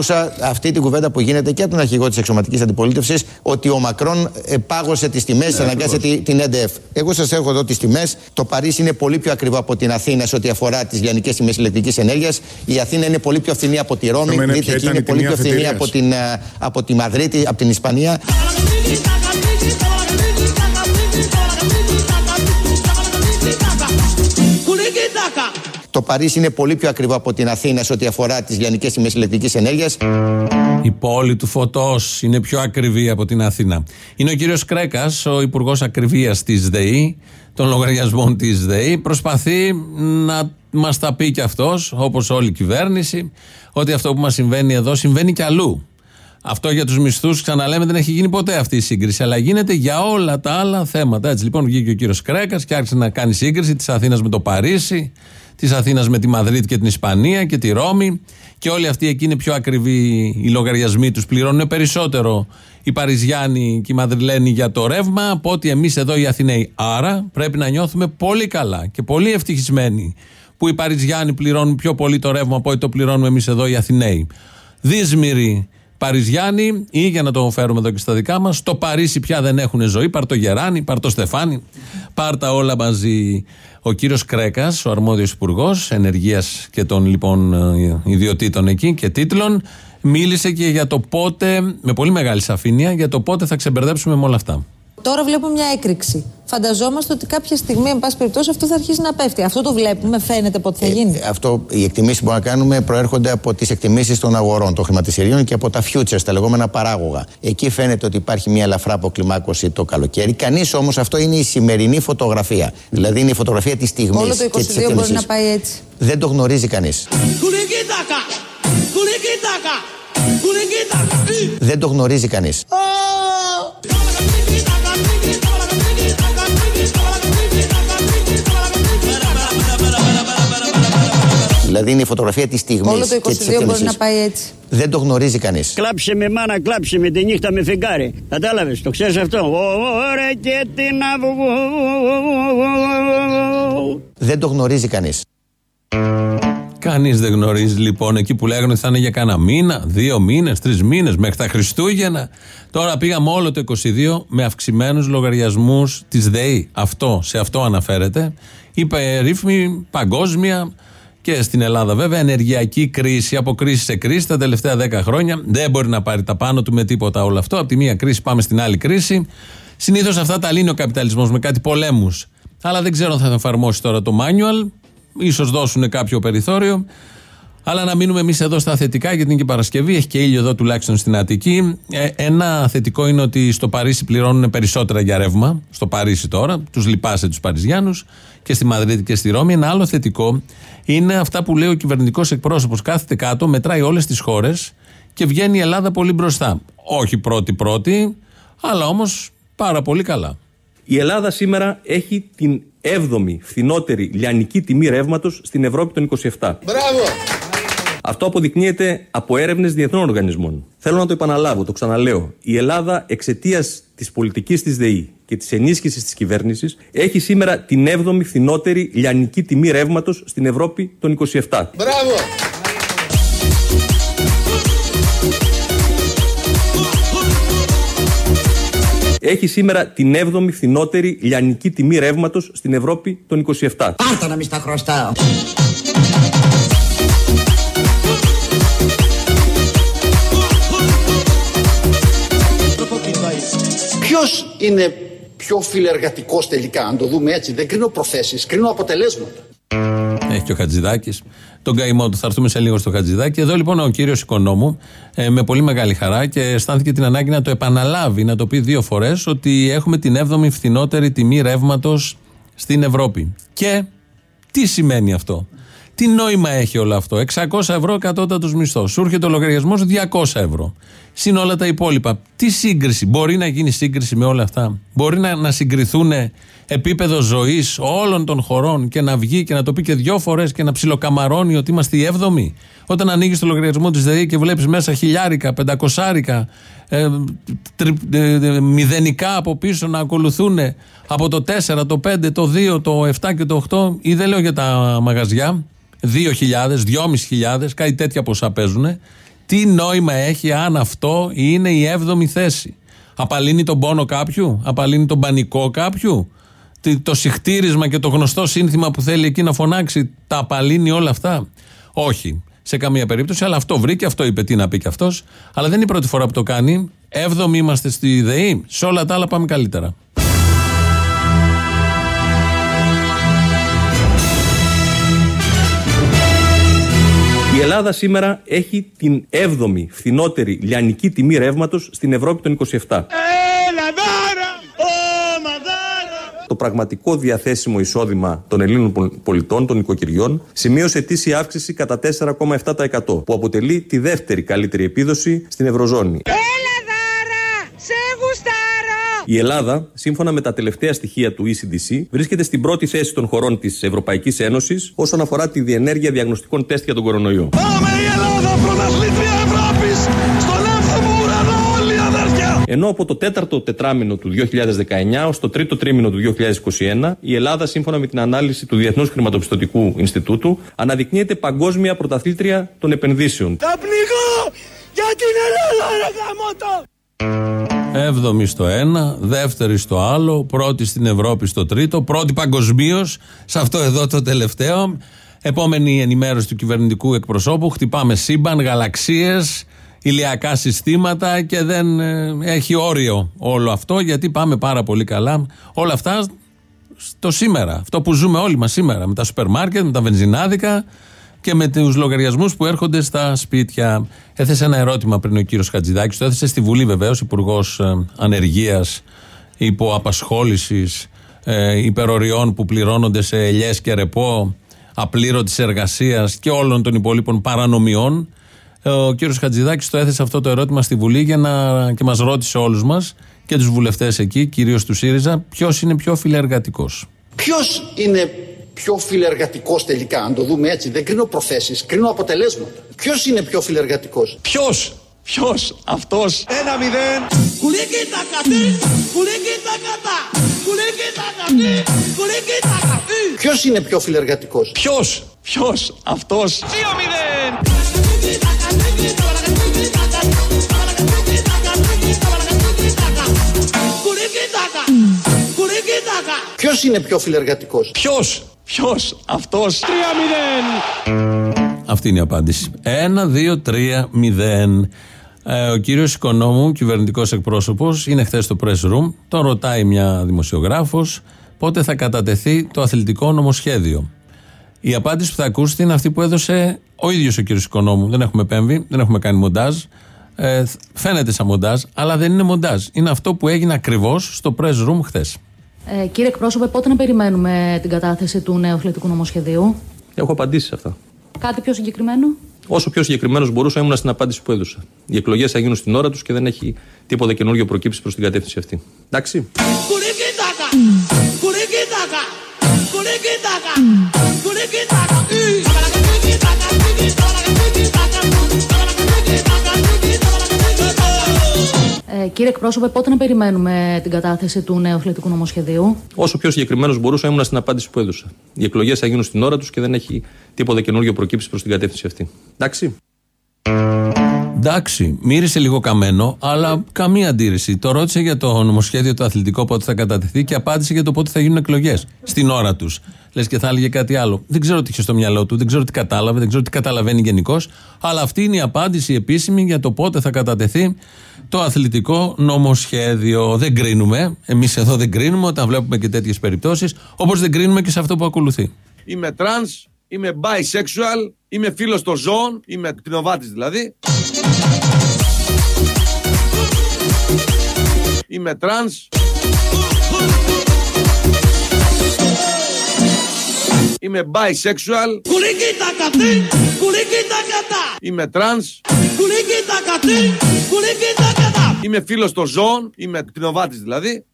Άκουσα αυτή την κουβέντα που γίνεται και από τον αρχηγό της εξωματικής αντιπολίτευσης ότι ο Μακρόν ε, πάγωσε τις τιμές, ναι, αναγκάσε την ΕΝΤΕΦ. Εγώ σας έχω εδώ τις τιμές. Το Παρίσι είναι πολύ πιο ακριβό από την Αθήνα σε ό,τι αφορά τις λιανικές τιμές ηλεκτρικής ενέργειας. Η Αθήνα είναι πολύ πιο φθηνή από τη Ρώμη. Δείτε εκεί είναι πολύ πιο φθηνή από, την, ε, από τη Μαδρίτη, από την Ισπανία. Το Παρίσι είναι πολύ πιο ακριβό από την Αθήνα σε ό,τι αφορά τις λιανικές τιμές ηλεκτρικής ενέργειας. Η πόλη του φωτός είναι πιο ακριβή από την Αθήνα. Είναι ο κύριος Κρέκας, ο Υπουργός Ακριβίας της ΔΕΗ, των λογαριασμών της ΔΕΗ. Προσπαθεί να μας τα πει κι αυτός, όπως όλη η κυβέρνηση, ότι αυτό που μας συμβαίνει εδώ συμβαίνει κι αλλού. Αυτό για τους μισθούς, ξαναλέμε, δεν έχει γίνει ποτέ αυτή η σύγκριση. Αλλά γίνεται για όλα τα άλλα θέματα. Έτσι λοιπόν βγήκε ο κύριος Κρέκας και άρχισε να κάνει σύγκριση της Αθήνας με το Παρίσι, της Αθήνας με τη Μαδρίτη και την Ισπανία και τη Ρώμη. Και όλοι αυτοί εκεί είναι πιο ακριβοί οι λογαριασμοί τους. Πληρώνουν περισσότερο οι Παριζιάνοι και οι Μαδριλένοι για το ρεύμα από ότι εμείς εδώ οι Αθηναίοι. Άρα πρέπει να νιώθουμε πολύ καλά και πολύ ευτυχισμένοι που οι Παριζιάνοι πληρώνουν πιο πολύ το ρεύμα από ό,τι το πληρώνουμε εμείς εδώ οι Αθηναίοι. Δύσμηροι Παριζιάνοι ή για να το φέρουμε εδώ και στα δικά μας, το Παρίσι πια δεν έχουν ζωή. Πάρ το Γεράνι, πάρ το Στεφάνι, πάρ τα όλα μαζί. Ο κύριος Κρέκας, ο αρμόδιος υπουργός ενεργείας και των λοιπόν ε, ιδιωτήτων εκεί και τίτλων, μίλησε και για το πότε, με πολύ μεγάλη σαφήνεια, για το πότε θα ξεμπερδέψουμε με όλα αυτά. Τώρα βλέπουμε μια έκρηξη. Φανταζόμαστε ότι κάποια στιγμή, εν πάση περιπτώσει, αυτό θα αρχίσει να πέφτει. Αυτό το βλέπουμε, φαίνεται πότε θα ε, γίνει. Ε, αυτό, οι εκτιμήσεις που μπορούμε να κάνουμε προέρχονται από τις εκτιμήσεις των αγορών, των χρηματιστηρίων και από τα futures, τα λεγόμενα παράγωγα. Εκεί φαίνεται ότι υπάρχει μια ελαφρά αποκλιμάκωση το καλοκαίρι. Κανείς όμως αυτό είναι η σημερινή φωτογραφία. Δηλαδή είναι η φωτογραφία της στιγμής. Όλο το 22 μπορεί να πάει έτσι. Δεν το γνωρίζει κανείς. Δεν το γνωρίζει κανείς. Δηλαδή είναι η φωτογραφία της στιγμής. Όλο το 22 μπορεί να πάει έτσι. Δεν το γνωρίζει κανείς. Κλάψε με μάνα, κλάψε με τη νύχτα με φεγγάρι. Κατάλαβες, το ξέρεις αυτό; Ωραία και την Δεν το γνωρίζει κανείς. Κανείς δεν γνωρίζει λοιπόν εκεί που λέγανε ότι θα είναι για κανένα μήνα, δύο μήνες, τρεις μήνες, μέχρι τα Χριστούγεννα. Τώρα πήγαμε όλο το 22 με αυξημένους λογαριασμούς της ΔΕΗ. Αυτό, σε αυτό αναφέρεται. Η περίφημη παγκόσμια και στην Ελλάδα βέβαια ενεργειακή κρίση, από κρίση σε κρίση τα τελευταία 10 χρόνια. Δεν μπορεί να πάρει τα πάνω του με τίποτα όλο αυτό. Από τη μία κρίση πάμε στην άλλη κρίση. Συνήθως αυτά τα λύνει ο καπιταλισμός με κάτι πολέμους. Αλλά δεν ξέρω αν θα εφαρμόσει τώρα το manual ίσως δώσουν κάποιο περιθώριο. Αλλά να μείνουμε εμείς εδώ στα θετικά, γιατί είναι και Παρασκευή, έχει και ήλιο εδώ τουλάχιστον στην Αττική. Ε, ένα θετικό είναι ότι στο Παρίσι πληρώνουν περισσότερα για ρεύμα. Στο Παρίσι τώρα, τους λυπάσαι τους Παριζιάνου και στη Μαδρίτη και στη Ρώμη. Ένα άλλο θετικό είναι αυτά που λέει ο κυβερνητικός εκπρόσωπος. Κάθεται κάτω, μετράει όλες τις χώρες και βγαίνει η Ελλάδα πολύ μπροστά. Όχι πρώτη-πρώτη, αλλά όμως πάρα πολύ καλά. Η Ελλάδα σήμερα έχει την 7η φθηνότερη λιανική τιμή ρεύματος στην Ευρώπη των 27. Μπράβο! Αυτό αποδεικνύεται από έρευνες διεθνών οργανισμών. Θέλω να το επαναλάβω, το ξαναλέω. Η Ελλάδα, εξαιτίας της πολιτικής της ΔΕΗ και της ενίσχυσης της κυβέρνησης, έχει σήμερα την 7η φθηνότερη λιανική τιμή ρεύματος στην Ευρώπη των 27. Μπράβο! έχει σήμερα την 7η φθηνότερη λιανική τιμή ρεύματος στην Ευρώπη των 27. Πάρτα να μην στα χρωστάω. Ποιος είναι πιο φιλεργατικός τελικά, αν το δούμε έτσι; Δεν κρίνω προθέσεις, κρίνω αποτελέσματα. Έχει και ο Χατζηδάκης. Τον καημό του θα έρθουμε σε λίγο στο Χατζηδάκη. Εδώ λοιπόν ο κύριος Οικονόμου ε, με πολύ μεγάλη χαρά και αισθάνθηκε την ανάγκη να το επαναλάβει, να το πει δύο φορές ότι έχουμε την 7η φθηνότερη τιμή ρεύματος στην Ευρώπη. Και τι σημαίνει αυτό; Τι νόημα έχει όλο αυτό; 600 ευρώ κατώτατο μισθό. Σου έρχεται ο λογαριασμός 200 ευρώ. Συν όλα τα υπόλοιπα. Τι σύγκριση; Μπορεί να γίνει σύγκριση με όλα αυτά; Μπορεί να, να συγκριθούν επίπεδο ζωής όλων των χωρών και να βγει και να το πει και δυο φορές και να ψιλοκαμαρώνει ότι είμαστε οι έβδομοι; Όταν ανοίγεις το λογαριασμό της ΔΕΗ και βλέπεις μέσα χιλιάρικα, πεντακοσάρικα, ε, τρι, ε, ε, μηδενικά από πίσω να ακολουθούν από το 4, το 5, το 2, το 7 και το 8, ή δεν λέω για τα μαγαζιά, 2.000, 2.500, κάτι τέτοια ποσά παίζουν. Τι νόημα έχει αν αυτό είναι η 7η θέση; Απαλύνει τον πόνο κάποιου, απαλύνει τον πανικό κάποιου; Το συχτήρισμα και το γνωστό σύνθημα που θέλει εκεί να φωνάξει, τα απαλύνει όλα αυτά; Όχι, σε καμία περίπτωση, αλλά αυτό βρήκε, αυτό είπε, τι να πει και αυτός. Αλλά δεν είναι η πρώτη φορά που το κάνει. Έβδομη είμαστε στη ΔΕΗ, σε όλα τα άλλα πάμε καλύτερα. Η Ελλάδα σήμερα έχει την 7η φθηνότερη λιανική τιμή ρεύματος στην Ευρώπη των 27. Το πραγματικό διαθέσιμο εισόδημα των Ελλήνων πολιτών, των οικοκυριών, σημείωσε ετήσια αύξηση κατά 4,7% που αποτελεί τη δεύτερη καλύτερη επίδοση στην Ευρωζώνη. Η Ελλάδα, σύμφωνα με τα τελευταία στοιχεία του ECDC, βρίσκεται στην πρώτη θέση των χωρών της Ευρωπαϊκής Ένωσης όσον αφορά τη διενέργεια διαγνωστικών τεστ για τον κορονοϊό. Πάμε η Ελλάδα, πρωταθλήτρια Ευρώπης! Στον εύθυμο ουρανό, όλοι αδέρφια! Ενώ από το τέταρτο τετράμινο του 2019 ως το τρίτο τρίμηνο του 2021, η Ελλάδα, σύμφωνα με την ανάλυση του Διεθνούς Χρηματοπιστωτικού Ινστιτούτου, αναδεικνύεται παγκόσμια πρωταθλήτρια των επενδύσεων. Θα πνιγώ για την Ελλάδα, ρε γαμότο! Έβδομη στο ένα, δεύτερη στο άλλο, πρώτη στην Ευρώπη στο τρίτο, πρώτη παγκοσμίως σε αυτό εδώ το τελευταίο. Επόμενη ενημέρωση του κυβερνητικού εκπροσώπου. Χτυπάμε σύμπαν, γαλαξίες, ηλιακά συστήματα και δεν ε, έχει όριο όλο αυτό γιατί πάμε πάρα πολύ καλά. Όλα αυτά στο σήμερα. Αυτό που ζούμε όλοι μας σήμερα. Με τα σούπερ μάρκετ, με τα βενζινάδικα και με τους λογαριασμούς που έρχονται στα σπίτια. Έθεσε ένα ερώτημα πριν ο κύριος Χατζηδάκης, το έθεσε στη Βουλή βεβαίως, Υπουργός ε, Ανεργίας, Υποαπασχόλησης, ε, υπεροριών που πληρώνονται σε ελιές και ρεπό, απλήρωτης εργασίας και όλων των υπολείπων παρανομιών. Ε, ο κύριος Χατζηδάκης το έθεσε αυτό το ερώτημα στη Βουλή για να, και μας ρώτησε όλους μας και τους βουλευτές εκεί, κυρίως του ΣΥΡΙΖΑ, ποιος είναι πιο φιλεργατικός. Ποιος είναι πιο φιλεργατικός τελικά, αν το δούμε έτσι. Δεν κρίνω προθέσεις, κρίνω αποτελέσματα. Ποιος είναι πιο φιλεργατικός; Ποιος, ποιος, αυτός. Ένα μηδέν. Ποιος είναι πιο φιλεργατικός; Ποιος, ποιος, αυτός. Δύο μηδέν. Ποιος είναι πιο φιλεργατικός; Ποιος, ποιος, αυτός; 3-0. Αυτή είναι η απάντηση. 1-2-3-0. Ε, ο κύριος Οικονόμου, κυβερνητικός εκπρόσωπος, είναι χθες στο press room. Τον ρωτάει μια δημοσιογράφος πότε θα κατατεθεί το αθλητικό νομοσχέδιο. Η απάντηση που θα ακούσετε είναι αυτή που έδωσε ο ίδιος ο κύριος Οικονόμου. Δεν έχουμε επέμβει, δεν έχουμε κάνει μοντάζ. Ε, φαίνεται σαν μοντάζ, αλλά δεν είναι μοντάζ. Είναι αυτό που έγινε ακριβώς στο press room χθες. Ε, κύριε εκπρόσωπε, πότε να περιμένουμε την κατάθεση του νέου αθλητικού νομοσχεδίου; Έχω απαντήσει σε αυτά. Κάτι πιο συγκεκριμένο; Όσο πιο συγκεκριμένος μπορούσα, ήμουν στην απάντηση που έδωσα. Οι εκλογές θα γίνουν στην ώρα τους και δεν έχει τίποτα καινούργιο προκύψει προς την κατεύθυνση αυτή. Εντάξει. Ε, κύριε εκπρόσωπε, πότε να περιμένουμε την κατάθεση του νέου αθλητικού νομοσχεδίου; Όσο πιο συγκεκριμένος μπορούσα, ήμουν στην απάντηση που έδωσα. Οι εκλογές θα γίνουν στην ώρα τους και δεν έχει τίποτα καινούργιο προκύψει προς την κατεύθυνση αυτή. Εντάξει. Εντάξει, μύρισε λίγο καμένο, αλλά καμία αντίρρηση. Το ρώτησε για το νομοσχέδιο το αθλητικό πότε θα κατατεθεί και απάντησε για το πότε θα γίνουν εκλογές. Στην ώρα τους. Λες και θα έλεγε κάτι άλλο. Δεν ξέρω τι είχε στο μυαλό του, δεν ξέρω τι κατάλαβε, δεν ξέρω τι καταλαβαίνει γενικώς. Αλλά αυτή είναι η απάντηση επίσημη για το πότε θα κατατεθεί το αθλητικό νομοσχέδιο. Δεν κρίνουμε. Εμείς εδώ δεν κρίνουμε όταν βλέπουμε και τέτοιες περιπτώσεις. Όπως δεν κρίνουμε και σε αυτό που ακολουθεί. Είμαι τρανς, είμαι bisexual, είμαι φίλος των ζώων, είμαι κτηνοβάτης δηλαδή. Είμαι τρανς. Είμαι bisexual. Είμαι τρανς. Είμαι φίλος των ζώων. Είμαι κτηνοβάτης δηλαδή.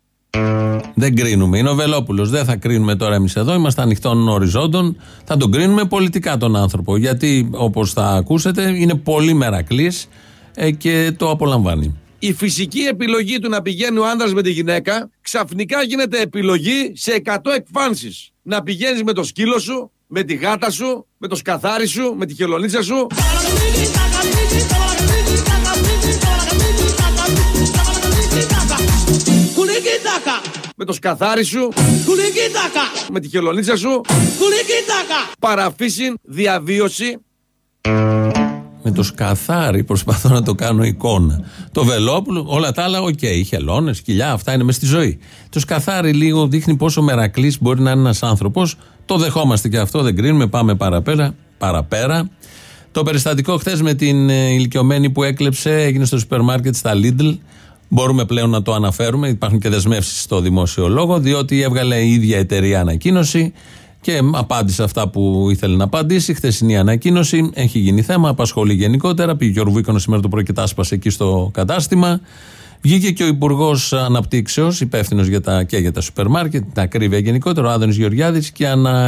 Δεν κρίνουμε. Είναι ο Βελόπουλος. Δεν θα κρίνουμε τώρα εμείς εδώ. Είμαστε ανοιχτών οριζόντων. Θα τον κρίνουμε πολιτικά τον άνθρωπο. Γιατί όπως θα ακούσετε είναι πολύ μερακλής ε, και το απολαμβάνει. Η φυσική επιλογή του να πηγαίνει ο άντρας με τη γυναίκα ξαφνικά γίνεται επιλογή σε 100 εκφάνσεις. Να πηγαίνεις με το σκύλο σου, με τη γάτα σου, με το σκαθάρι σου, με τη χελονίτσα σου. Με το σκαθάρι σου. Με τη χελονίτσα σου. Παρά φύσιν διαβίωση. Με το σκαθάρι προσπαθώ να το κάνω εικόνα. Το Βελόπουλο, όλα τα άλλα, οκέι. Okay. Χελώνες, σκυλιά, αυτά είναι μες στη ζωή. Το σκαθάρι λίγο δείχνει πόσο μερακλής μπορεί να είναι ένας άνθρωπος. Το δεχόμαστε και αυτό, δεν κρίνουμε, πάμε παραπέρα. παραπέρα. Το περιστατικό χθες με την ε, ηλικιωμένη που έκλεψε έγινε στο σούπερ μάρκετ στα Lidl. Μπορούμε πλέον να το αναφέρουμε. Υπάρχουν και δεσμεύσεις στο δημόσιο λόγο, διότι έβγαλε η ίδια εταιρεία ανακοίνωση και απάντησε αυτά που ήθελε να απαντήσει. Χθεσινή ανακοίνωση έχει γίνει θέμα, απασχολεί γενικότερα. Πήγε ο Ρουβίκονος σήμερα το πρωί και τάσπασε εκεί στο κατάστημα. Βγήκε και ο Υπουργός Αναπτύξεως, υπεύθυνος για τα, και για τα σούπερ μάρκετ, την ακρίβεια γενικότερα, ο Άδωνης Γεωργιάδης,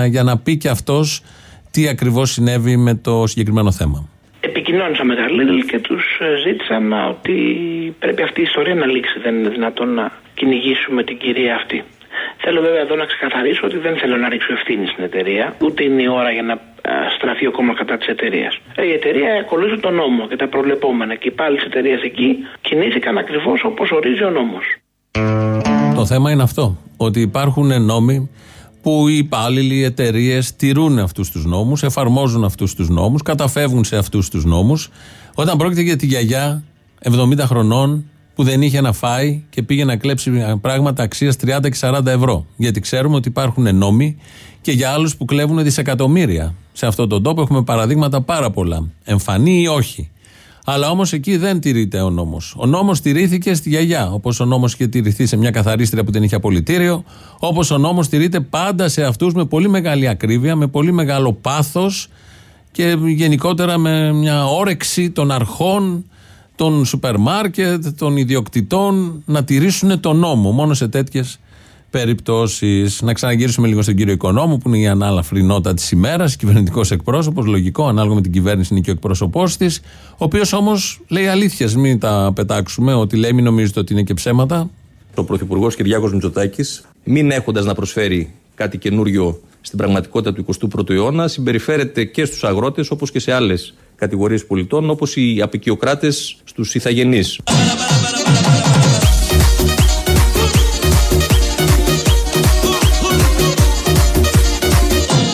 για να πει και αυτός τι ακριβώς συνέβη με το συγκεκριμένο θέμα. Επικοινώνησα με τα Lidl και τους ζήτησαν ότι πρέπει αυτή η ιστορία να λήξει. Δεν είναι δυνατόν να κυνηγήσουμε την κυρία αυτή. Θέλω βέβαια εδώ να ξεκαθαρίσω ότι δεν θέλω να ρίξω ευθύνη στην εταιρεία, ούτε είναι η ώρα για να στραφεί ο κόμμα κατά της εταιρείας. Ε, η εταιρεία ακολούθησε τον νόμο και τα προβλεπόμενα και οι πάλι της εταιρείας εκεί κινήθηκαν ακριβώς όπως ορίζει ο νόμος. Το θέμα είναι αυτό. Ότι υπάρχουν νόμοι που οι υπάλληλοι, οι εταιρείες τηρούν αυτούς τους νόμους, εφαρμόζουν αυτούς τους νόμους, καταφεύγουν σε αυτούς τους νόμους. Όταν πρόκειται για τη γιαγιά 70 χρονών που δεν είχε να φάει και πήγε να κλέψει πράγματα αξίας 30 και 40 ευρώ. Γιατί ξέρουμε ότι υπάρχουν νόμοι και για άλλους που κλέβουν δισεκατομμύρια. Σε αυτόν τον τόπο έχουμε παραδείγματα πάρα πολλά. Εμφανή ή όχι. Αλλά όμως εκεί δεν τηρείται ο νόμος. Ο νόμος τηρήθηκε στη γιαγιά. Όπως ο νόμος είχε τηρηθεί σε μια καθαρίστρια που δεν είχε απολυτήριο. Όπως ο νόμος τηρείται πάντα σε αυτούς με πολύ μεγάλη ακρίβεια, με πολύ μεγάλο πάθος και γενικότερα με μια όρεξη των αρχών, των σούπερ μάρκετ, των ιδιοκτητών να τηρήσουν τον νόμο. Μόνο σε τέτοιες περιπτώσεις. Να ξαναγυρίσουμε λίγο στον κύριο Οικονόμου, που είναι η ανάλαφρη νότα της ημέρας, κυβερνητικός εκπρόσωπος, λογικό, ανάλογα με την κυβέρνηση είναι και ο εκπρόσωπός της, ο οποίος όμως λέει αλήθεια, μην τα πετάξουμε, ότι λέει, μην νομίζετε ότι είναι και ψέματα. Ο Πρωθυπουργός Κυριάκος Μητσοτάκης, μην έχοντας να προσφέρει κάτι καινούριο στην πραγματικότητα του 21ου αιώνα, συμπεριφέρεται και στους αγρότες όπως και σε άλλες κατηγορίες πολιτών, όπως οι απεικιοκράτες στους ηθαγενείς.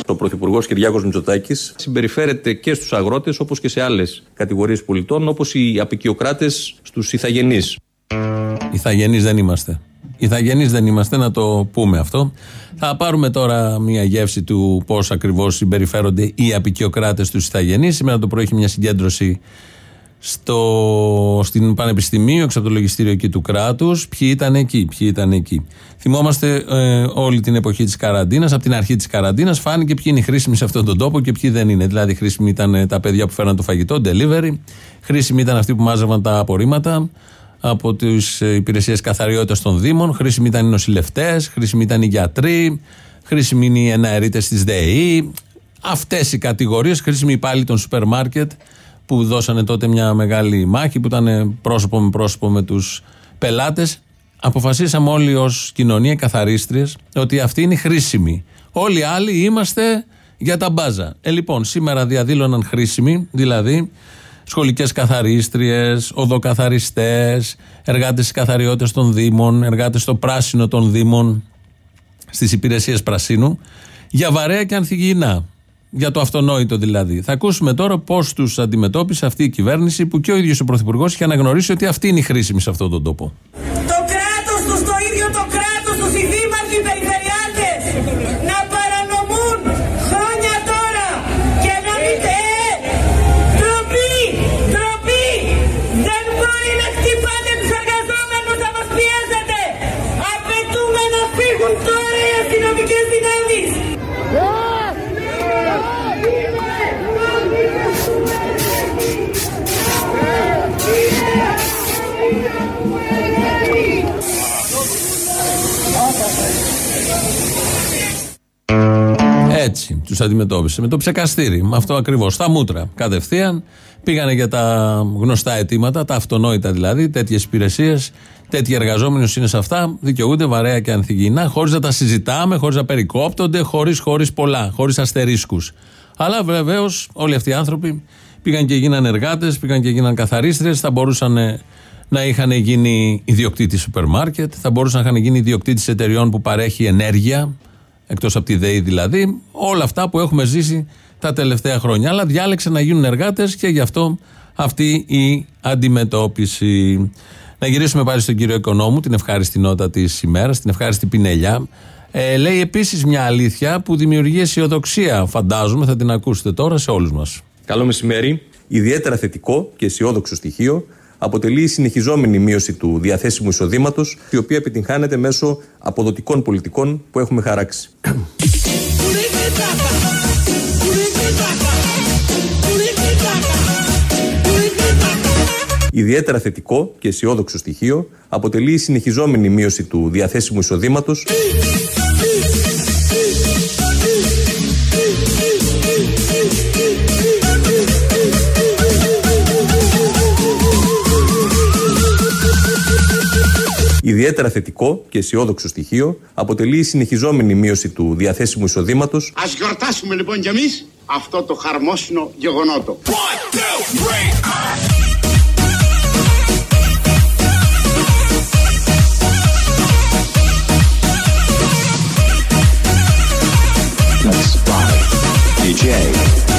Ο Πρωθυπουργός Κυριάκος Μητσοτάκης συμπεριφέρεται και στους αγρότες όπως και σε άλλες κατηγορίες πολιτών, όπως οι απεικιοκράτες στους ηθαγενεί. Ηθαγενεί δεν είμαστε. Ηθαγενεί δεν είμαστε, να το πούμε αυτό. Θα πάρουμε τώρα μια γεύση του πώς ακριβώς συμπεριφέρονται οι απεικιοκράτες στους Ηθαγενεί. Σήμερα το πρωί έχει μια συγκέντρωση στο, στην Πανεπιστημίου, έξω από το λογιστήριο εκεί του κράτους. Ποιοι ήταν εκεί, ποιοι ήταν εκεί. Θυμόμαστε ε, όλη την εποχή της καραντίνας. Από την αρχή της καραντίνας φάνηκε ποιοι είναι χρήσιμοι σε αυτόν τον τόπο και ποιοι δεν είναι. Δηλαδή, χρήσιμοι ήταν τα παιδιά που φέραν το φαγητό, delivery. Χρήσιμοι ήταν αυτοί που μάζευαν τα απορρίμματα από τις υπηρεσίες καθαριότητας των Δήμων. Χρήσιμοι ήταν οι νοσηλευτές, χρήσιμοι ήταν οι γιατροί, χρήσιμοι είναι οι εναερίτες της ΔΕΗ. Αυτές οι κατηγορίες, χρήσιμοι υπάλληλοι των σούπερ μάρκετ που δώσανε τότε μια μεγάλη μάχη, που ήταν πρόσωπο με πρόσωπο με τους πελάτες. Αποφασίσαμε όλοι ως κοινωνία καθαρίστριες ότι αυτοί είναι χρήσιμοι. Όλοι οι άλλοι είμαστε για τα μπάζα. Ε, λοιπόν, σήμερα διαδήλωναν χρήσιμοι, δηλαδή σχολικές καθαρίστριες, οδοκαθαριστές, εργάτες της καθαριότητας των Δήμων, εργάτες στο πράσινο των Δήμων, στις υπηρεσίες πρασίνου, για βαρέα και ανθυγιεινά. Για το αυτονόητο δηλαδή. Θα ακούσουμε τώρα πώς τους αντιμετώπισε αυτή η κυβέρνηση που και ο ίδιος ο Πρωθυπουργός είχε αναγνωρίσει ότι αυτή είναι η χρήσιμη σε αυτόν τον τόπο. Το κράτος τους, το ίδιο το κράτος τους, Έτσι τους αντιμετώπισε. Με το ψεκαστήρι. Με αυτό ακριβώς. Στα μούτρα. Κατευθείαν πήγανε για τα γνωστά αιτήματα, τα αυτονόητα δηλαδή, τέτοιες υπηρεσίες, τέτοιοι εργαζόμενοι είναι σε αυτά, δικαιούνται βαρέα και ανθυγιεινά, χωρίς να τα συζητάμε, χωρίς να περικόπτονται, χωρίς χωρίς πολλά, χωρίς αστερίσκους. Αλλά βεβαίως όλοι αυτοί οι άνθρωποι πήγαν και γίναν εργάτες, πήγαν και γίναν καθαρίστρε, θα μπορούσαν ε, να είχαν γίνει ιδιοκτήτης σούπερ μάρκετ, θα μπορούσαν να είχαν γίνει ιδιοκτήτης εταιριών που παρέχει ενέργεια, εκτός από τη ΔΕΗ δηλαδή, όλα αυτά που έχουμε ζήσει τα τελευταία χρόνια. Αλλά διάλεξε να γίνουν εργάτες και γι' αυτό αυτή η αντιμετώπιση. Να γυρίσουμε πάλι στον κύριο Οικονόμου, την ευχάριστη νότα της ημέρας, την ευχάριστη πινελιά. Ε, λέει επίσης μια αλήθεια που δημιουργεί αισιοδοξία, φαντάζομαι, θα την ακούσετε τώρα σε όλους μας. Καλό μεσημέρι. Ιδιαίτερα θετικό και αισιόδοξο στοιχείο αποτελεί η συνεχιζόμενη μείωση του διαθέσιμου εισοδήματος, η οποία επιτυγχάνεται μέσω αποδοτικών πολιτικών που έχουμε χαράξει. Ιδιαίτερα θετικό και αισιόδοξο στοιχείο αποτελεί η συνεχιζόμενη μείωση του διαθέσιμου εισοδήματος. Ιδιαίτερα θετικό και αισιόδοξο στοιχείο αποτελεί η συνεχιζόμενη μείωση του διαθέσιμου εισοδήματος. Α γιορτάσουμε λοιπόν κι εμείς αυτό το χαρμόσυνο γεγονότο. DJ. DJ. DJ.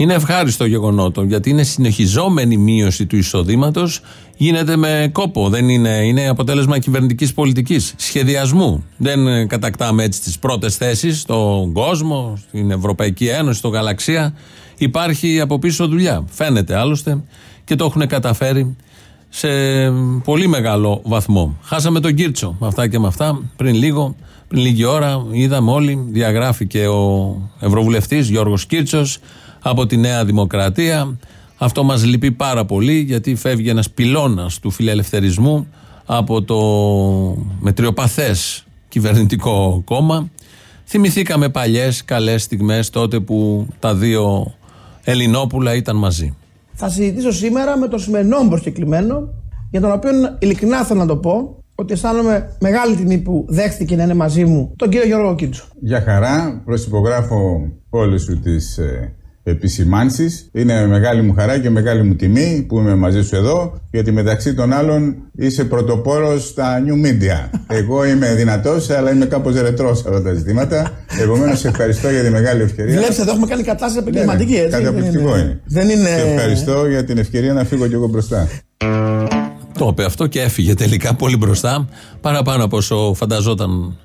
Είναι ευχάριστο γεγονότο γιατί είναι συνεχιζόμενη μείωση του εισοδήματος. Γίνεται με κόπο. Δεν είναι, είναι αποτέλεσμα κυβερνητικής πολιτικής, σχεδιασμού. Δεν ε, κατακτάμε έτσι τις πρώτες θέσεις στον κόσμο, στην Ευρωπαϊκή Ένωση, στο γαλαξία. Υπάρχει από πίσω δουλειά. Φαίνεται άλλωστε και το έχουν καταφέρει σε πολύ μεγάλο βαθμό. Χάσαμε τον Κίρτσο με αυτά και με αυτά πριν λίγο. Πριν λίγη ώρα είδαμε όλοι, διαγράφει και ο Ευρωβουλευτής Γιώργος Κίρτσος από τη Νέα Δημοκρατία. Αυτό μας λυπεί πάρα πολύ γιατί φεύγει ένας πυλώνας του φιλελευθερισμού από το μετριοπαθές κυβερνητικό κόμμα. Θυμηθήκαμε παλιές καλές στιγμές τότε που τα δύο Ελληνόπουλα ήταν μαζί. Θα συζητήσω σήμερα με τον σημερινό μου προσκεκλημένο, για τον οποίο ειλικρινά θέλω να το πω ότι αισθάνομαι μεγάλη τιμή που δέχτηκε να είναι μαζί μου τον κύριο Γιώργο Κίτσο. Για χαρά, προσυπογράφω όλες σου τις ε, επισημάνσεις. Είναι μεγάλη μου χαρά και μεγάλη μου τιμή που είμαι μαζί σου εδώ, γιατί μεταξύ των άλλων είσαι πρωτοπόρος στα new media. Εγώ είμαι δυνατός, αλλά είμαι κάπως ρετρός σε αυτά τα ζητήματα. Επομένως, σε ευχαριστώ για τη μεγάλη ευκαιρία. Βλέπετε, εδώ έχουμε κάνει κατάσταση επαγγελματική, έτσι. Καταπληκτικό είναι. Δεν είναι. Σε ευχαριστώ για την ευκαιρία να φύγω κι εγώ μπροστά. Το είπε αυτό και έφυγε τελικά πολύ μπροστά. Παραπάνω από όσο φανταζόταν.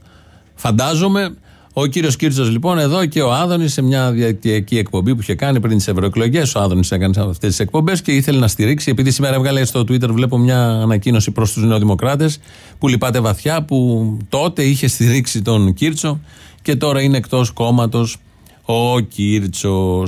Φαντάζομαι. Ο κύριος Κίρτσο λοιπόν εδώ και ο Άδωνης σε μια διαδικτυακή εκπομπή που είχε κάνει πριν τις ευρωεκλογές. Ο Άδωνης έκανε αυτές τις εκπομπές και ήθελε να στηρίξει. Επειδή σήμερα έβγαλε στο Twitter, βλέπω μια ανακοίνωση προς τους Νεοδημοκράτες που λυπάται βαθιά, που τότε είχε στηρίξει τον Κίρτσο και τώρα είναι εκτός κόμματος ο Κίρτσο.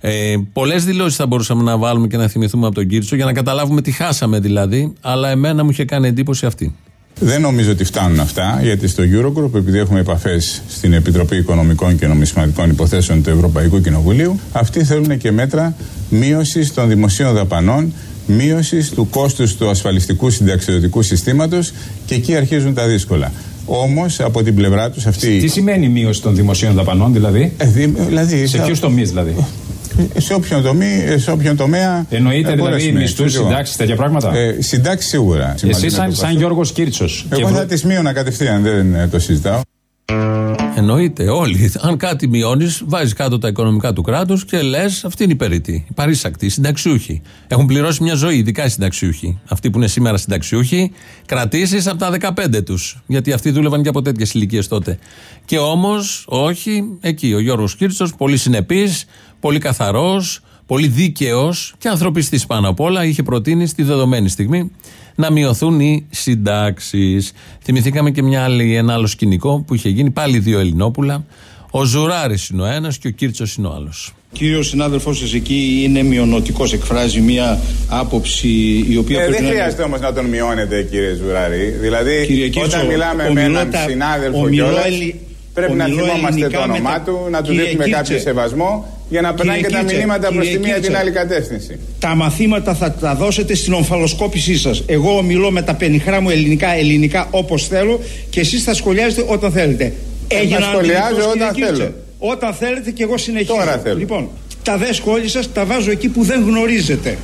Ε, Πολλές δηλώσεις θα μπορούσαμε να βάλουμε και να θυμηθούμε από τον Κίρτσο για να καταλάβουμε τι χάσαμε δηλαδή, αλλά εμένα μου είχε κάνει εντύπωση αυτή. Δεν νομίζω ότι φτάνουν αυτά, γιατί στο Eurogroup, επειδή έχουμε επαφές στην Επιτροπή Οικονομικών και Νομισματικών Υποθέσεων του Ευρωπαϊκού Κοινοβουλίου, αυτοί θέλουν και μέτρα μείωσης των δημοσίων δαπανών, μείωσης του κόστους του ασφαλιστικού συνταξιδοτικού συστήματος και εκεί αρχίζουν τα δύσκολα. Όμως από την πλευρά τους αυτή. Τι σημαίνει μείωση των δημοσίων δαπανών, δηλαδή; Ε, δη, δηλαδή σε ποιους τομείς, δηλαδή; Σε όποιον, τομεί, σε όποιον τομέα. Εννοείται ε, δηλαδή μισθούς, συντάξεις, τέτοια πράγματα; Ε, συντάξεις σίγουρα. Εσύ, σαν, σαν Γιώργος Κίρτσος. Εγώ θα τις μείωνα κατευθείαν, δεν ε, το συζητάω. Εννοείται, όλοι. Αν κάτι μειώνεις, βάζεις κάτω τα οικονομικά του κράτους και λες, αυτή είναι η περίτη. Η παρήσακτη, οι συνταξιούχοι. Έχουν πληρώσει μια ζωή, ειδικά οι συνταξιούχοι. Αυτοί που είναι σήμερα συνταξιούχοι, κρατήσεις από τα 15 τους. Γιατί αυτοί δούλευαν και από τέτοιες ηλικίες τότε. Και όμως, όχι, εκεί ο Γιώργος Κίρτσος, πολύ συνεπής, πολύ καθαρός, πολύ δίκαιος και ανθρωπιστής πάνω απ' όλα, είχε προτείνει στη δεδομένη στιγμή να μειωθούν οι συντάξεις. Θυμηθήκαμε και μια άλλη, ένα άλλο σκηνικό που είχε γίνει, πάλι δύο Ελληνόπουλα. Ο Ζουράρης είναι ο ένας και ο Κίρτσο είναι ο άλλος. Κύριος συνάδελφό σα εκεί είναι μειονοτικός, εκφράζει μια άποψη η οποία Ε, πρέπει δεν να. χρειάζεται όμως να τον μειώνετε, κύριε Ζουράρη. Δηλαδή, Κύριε Κίρτσο, όταν μιλάμε με ομιλώ έναν τα- συνάδελφο ομιλώ κιόλας, ελλη- πρέπει να ομιλώ θυμόμαστε ελληνικά το με όνομά τα- του, να του Κύριε δείχνουμε κάποιο Κίρτσε. σεβασμό για να περνάει και Κύριε τα Κίρτσε, μηνύματα προς κύριε τη μία την Κίρτσε. άλλη κατεύθυνση. Τα μαθήματα θα τα δώσετε στην ομφαλοσκόπησή σας. Εγώ ομιλώ με τα πενιχρά μου ελληνικά, ελληνικά όπως θέλω και εσείς θα σχολιάζετε όταν θέλετε. θα σχολιάζω αντιληπτός, όταν κύριε Κίρτσε. θέλω. Όταν θέλετε και εγώ συνεχίζω. Τώρα θέλω. Λοιπόν, τα δε σχόλια σας τα βάζω εκεί που δεν γνωρίζετε.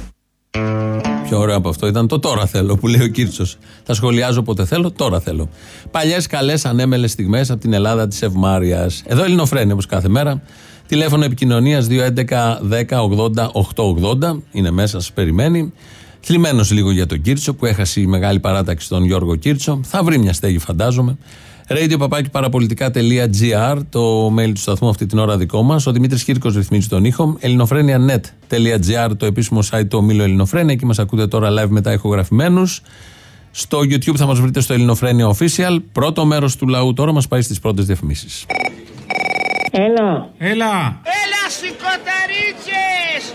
Πιο ωραίο από αυτό ήταν το τώρα θέλω που λέει ο Κίρτσος. Θα σχολιάζω όποτε θέλω, τώρα θέλω. Παλιές καλές ανέμελες στιγμές από την Ελλάδα της Ευμάρεια. Εδώ Ελληνοφρένη όπως κάθε μέρα. Τηλέφωνο επικοινωνίας 211-10-80-880. Είναι μέσα, σας περιμένει. Θλιμμένος λίγο για τον Κίρτσο που έχασε η μεγάλη παράταξη στον Γιώργο Κίρτσο. Θα βρει μια στέγη, φαντάζομαι. Radio παραπολιτικά.gr, το mail του σταθμού αυτή την ώρα δικό μας. Ο Δημήτρης Κύρκος ρυθμίζει τον ήχο. ελληνοφρένια.net.gr, το επίσημο site του ομίλου Ελληνοφρένια. Εκεί μας ακούτε τώρα live μετά ηχογραφημένους. Στο YouTube θα μας βρείτε στο Ελληνοφρένια Official. Πρώτο μέρος του λαού τώρα μας πάει στις πρώτες διαφημίσεις. Έλα. Έλα. Έλα σηκωταρίτσες!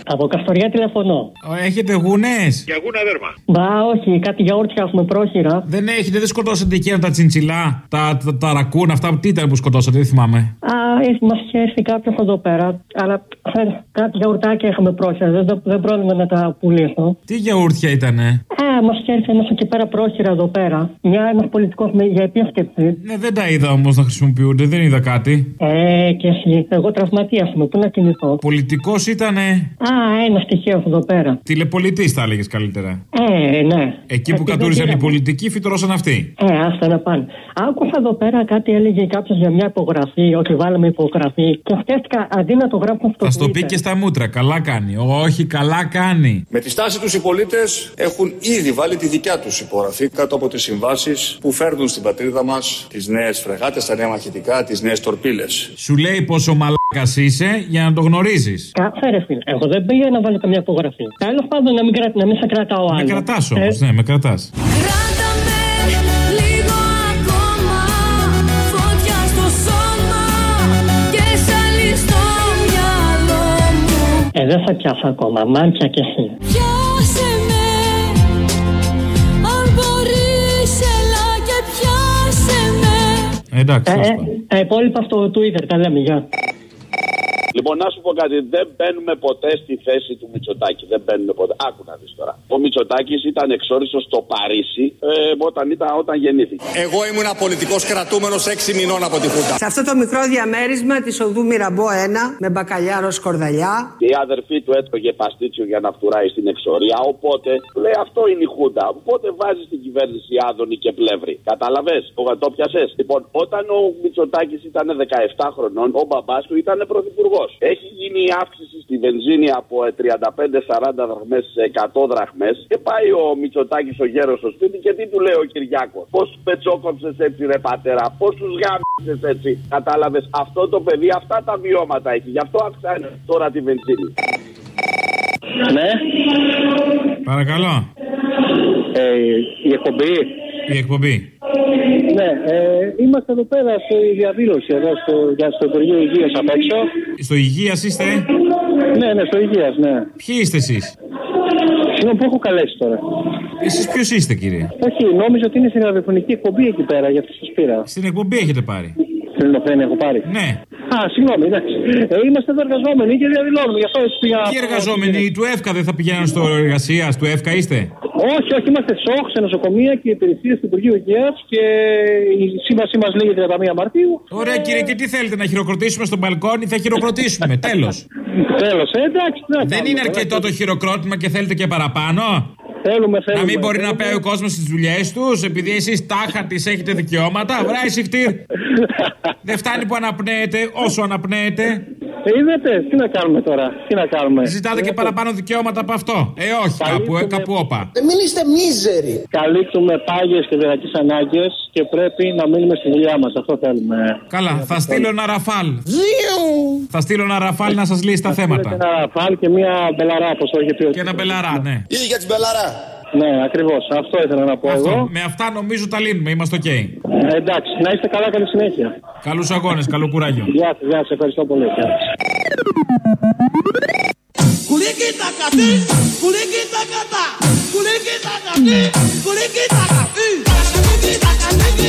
Από Καστοριά τηλεφωνώ. Έχετε γουνέ. Για γούνα δέρμα. Μπα, όχι, κάτι γιαούρτια έχουμε πρόχειρα. Δεν έχετε, δεν σκοτώσατε εκείνα τα τσιντσιλά, τα, τα, τα ρακούν, αυτά τι ήταν που σκοτώσατε, δεν θυμάμαι. Α, μας είχε έρθει κάποιος εδώ πέρα. Αλλά ε, κάτι γιαουρτάκια είχαμε πρόχειρα. Δεν, δεν πρόλαβα να τα πουλήσω. Τι γιαούρτια ήτανε; Α, μας είχε έρθει ένας εκεί πέρα πρόχειρα εδώ πέρα. Μια ένας πολιτικός για επίσκεψη. Ναι, δεν τα είδα όμως να χρησιμοποιούνται, δεν είδα κάτι. Ε, και εσύ. Εγώ τραυματία είμαι. Πού να κινηθώ. Πολιτικός ήτανε; Α, ένα στοιχείο αυτό εδώ πέρα. Τηλεπολιτής, τα έλεγες καλύτερα. Ε, ναι. Εκεί που Επειδή κατούρισαν οι πήραμε. πολιτικοί, φυτρώσαν αυτοί. Ε, άστα να πάνε. Άκουσα εδώ πέρα κάτι έλεγε κάποιος για μια υπογραφή, ότι βάλαμε υπογραφή. Και σκέφτηκα αντί να το γράψω στο Θα στο πει Twitter. και στα μούτρα. Καλά κάνει. Όχι, καλά κάνει. Με τη στάση τους οι πολίτες έχουν ήδη βάλει τη δικιά τους υπογραφή κάτω από τις συμβάσεις που φέρνουν στην πατρίδα μας τις νέες φρεγάτες, τα νέα μαχητικά, τις νέες τορπίλες. Σου λέει πόσο μαλάκας είσαι για να το γνωρίζεις. Κάτσε ρε φίλε. Εγώ δεν πήγα να βάλω καμιά υπογραφή. Τέλος πάντων να μην, κρα... να μην σε κρατάω άλλο. Με κρατάς όμως, Ε, ναι, με κρατάς. Λίγο ακόμα φωτιά στο σώμα και σαλί στο μυαλό μου ε, δεν θα πιάσω ακόμα. Μάντια κι εσύ. Πιάσε με αν μπορείς έλα και πιάσε με Εντάξει. Ε, ε, τα υπόλοιπα στο Twitter τα λέμε. Γεια. Λοιπόν, να σου πω κάτι. Δεν μπαίνουμε ποτέ στη θέση του Μητσοτάκη. Δεν μπαίνουμε ποτέ. Άκου να δεις τώρα. Ο Μητσοτάκης ήταν εξόριστος στο Παρίσι ε, όταν, ήταν, όταν γεννήθηκε. Εγώ ήμουν πολιτικός κρατούμενος 6 μηνών από τη Χούντα. Σε αυτό το μικρό διαμέρισμα της οδού Μυραμπό 1 με μπακαλιάρο σκορδαλιά. Και η αδερφή του έτρωγε παστίτσιο για να φτουράει στην εξορία. Οπότε του λέει αυτό είναι η Χούντα. Οπότε βάζει στην κυβέρνηση Άδωνη και Πλεύρη. Κατάλαβε, το πιασέ. Λοιπόν, όταν ο Μητσοτάκης ήταν 17 χρονών, ο μπαμπάς του ήταν πρωθυπουργός. Έχει γίνει η αύξηση στη βενζίνη από ε, 35-40 δραχμές σε 100 δραχμές. Και πάει ο Μητσοτάκης ο γέρος στο σπίτι και τι του λέει ο Κυριάκος. Πώς του πετσόκοψες έτσι, ρε πατέρα, πώς τους γάμισες έτσι. Κατάλαβες, αυτό το παιδί αυτά τα βιώματα έχει. Γι' αυτό αυξάνει τώρα τη βενζίνη. Ναι. Παρακαλώ. Ε, η εκπομπή. Η εκπομπή. Ναι, ε, είμαστε εδώ πέρα στη διαδήλωση εδώ στο, για στο Υπουργείο Υγείας απ' έξω. Στο υγείας είστε; Ναι, ναι, στο Υγείας, ναι. Ποιοι είστε εσείς; Συγγνώμη που έχω καλέσει τώρα. Εσείς ποιος είστε, κύριε; Όχι, νόμιζα ότι είναι στην ραδιοφωνική εκπομπή εκεί πέρα, γι' αυτό σα πήρα. Στην εκπομπή έχετε πάρει. Στην Ελληνοφρένεια έχω πάρει. Ναι. Α, συγγνώμη, εντάξει. Ε, είμαστε εδώ εργαζόμενοι και διαδηλώνουμε, γι' αυτό έτσι πήγα. Ποιοι εργαζόμενοι του ΕΦΚΑ δεν θα πηγαίνουν στο εργασίας, του ΕΦΚΑ είστε; Όχι, όχι, είμαστε σοκ σε νοσοκομεία και υπηρεσίες του Υπουργείου Υγείας και η σύμβασή μας λέγεται 31 Μαρτίου. Ωραία, κύριε, και τι θέλετε να χειροκροτήσουμε στον μπαλκόνι, θα χειροκροτήσουμε. Τέλος. Τέλος, ε, εντάξει. τι να Δεν κάνουμε είναι τώρα. αρκετό το χειροκρότημα και θέλετε και παραπάνω; Θέλουμε, θέλουμε. Να μην μπορεί να θέλουμε. πάει ο κόσμος στις δουλειές τους, επειδή εσείς τάχα τη έχετε δικαιώματα. Βράει συχτήρ. Δεν φτάνει που αναπνέετε όσο αναπνέετε. Ε, Είδατε, τι να κάνουμε τώρα, τι να κάνουμε. Ζητάτε και παραπάνω δικαιώματα από αυτό. Ε, όχι, κάπου, ε, κάπου όπα. Ε, μην είστε μίζεροι. Καλύπτουμε πάγιες και διαρκεί ανάγκες και πρέπει να μείνουμε στη δουλειά μας. Αυτό θέλουμε. Καλά, θα στείλω ένα Rafale. Θα στείλω ένα Rafale να σας λύσει τα θέματα. Ένα Rafale και μια μπελαρά, όπως το είχε πει ο Και ένα μπελαρά, ναι. Ή για την Μπελαράς. Ναι, ακριβώς. Αυτό ήθελα να πω Αυτό. εγώ. Με αυτά νομίζω τα λύνουμε, είμαστε οκ. Ε, εντάξει, να είστε καλά, καλή συνέχεια. Καλούς αγώνες, καλό κουράγιο. Γεια σας, γεια σας, ευχαριστώ πολύ. Γεια σας. Κουλίκι τα κατή, κουλίκι τα κατά. Κουλίκι τα κατή, κουλίκι τα κατή. Κουλίκι τα κατή,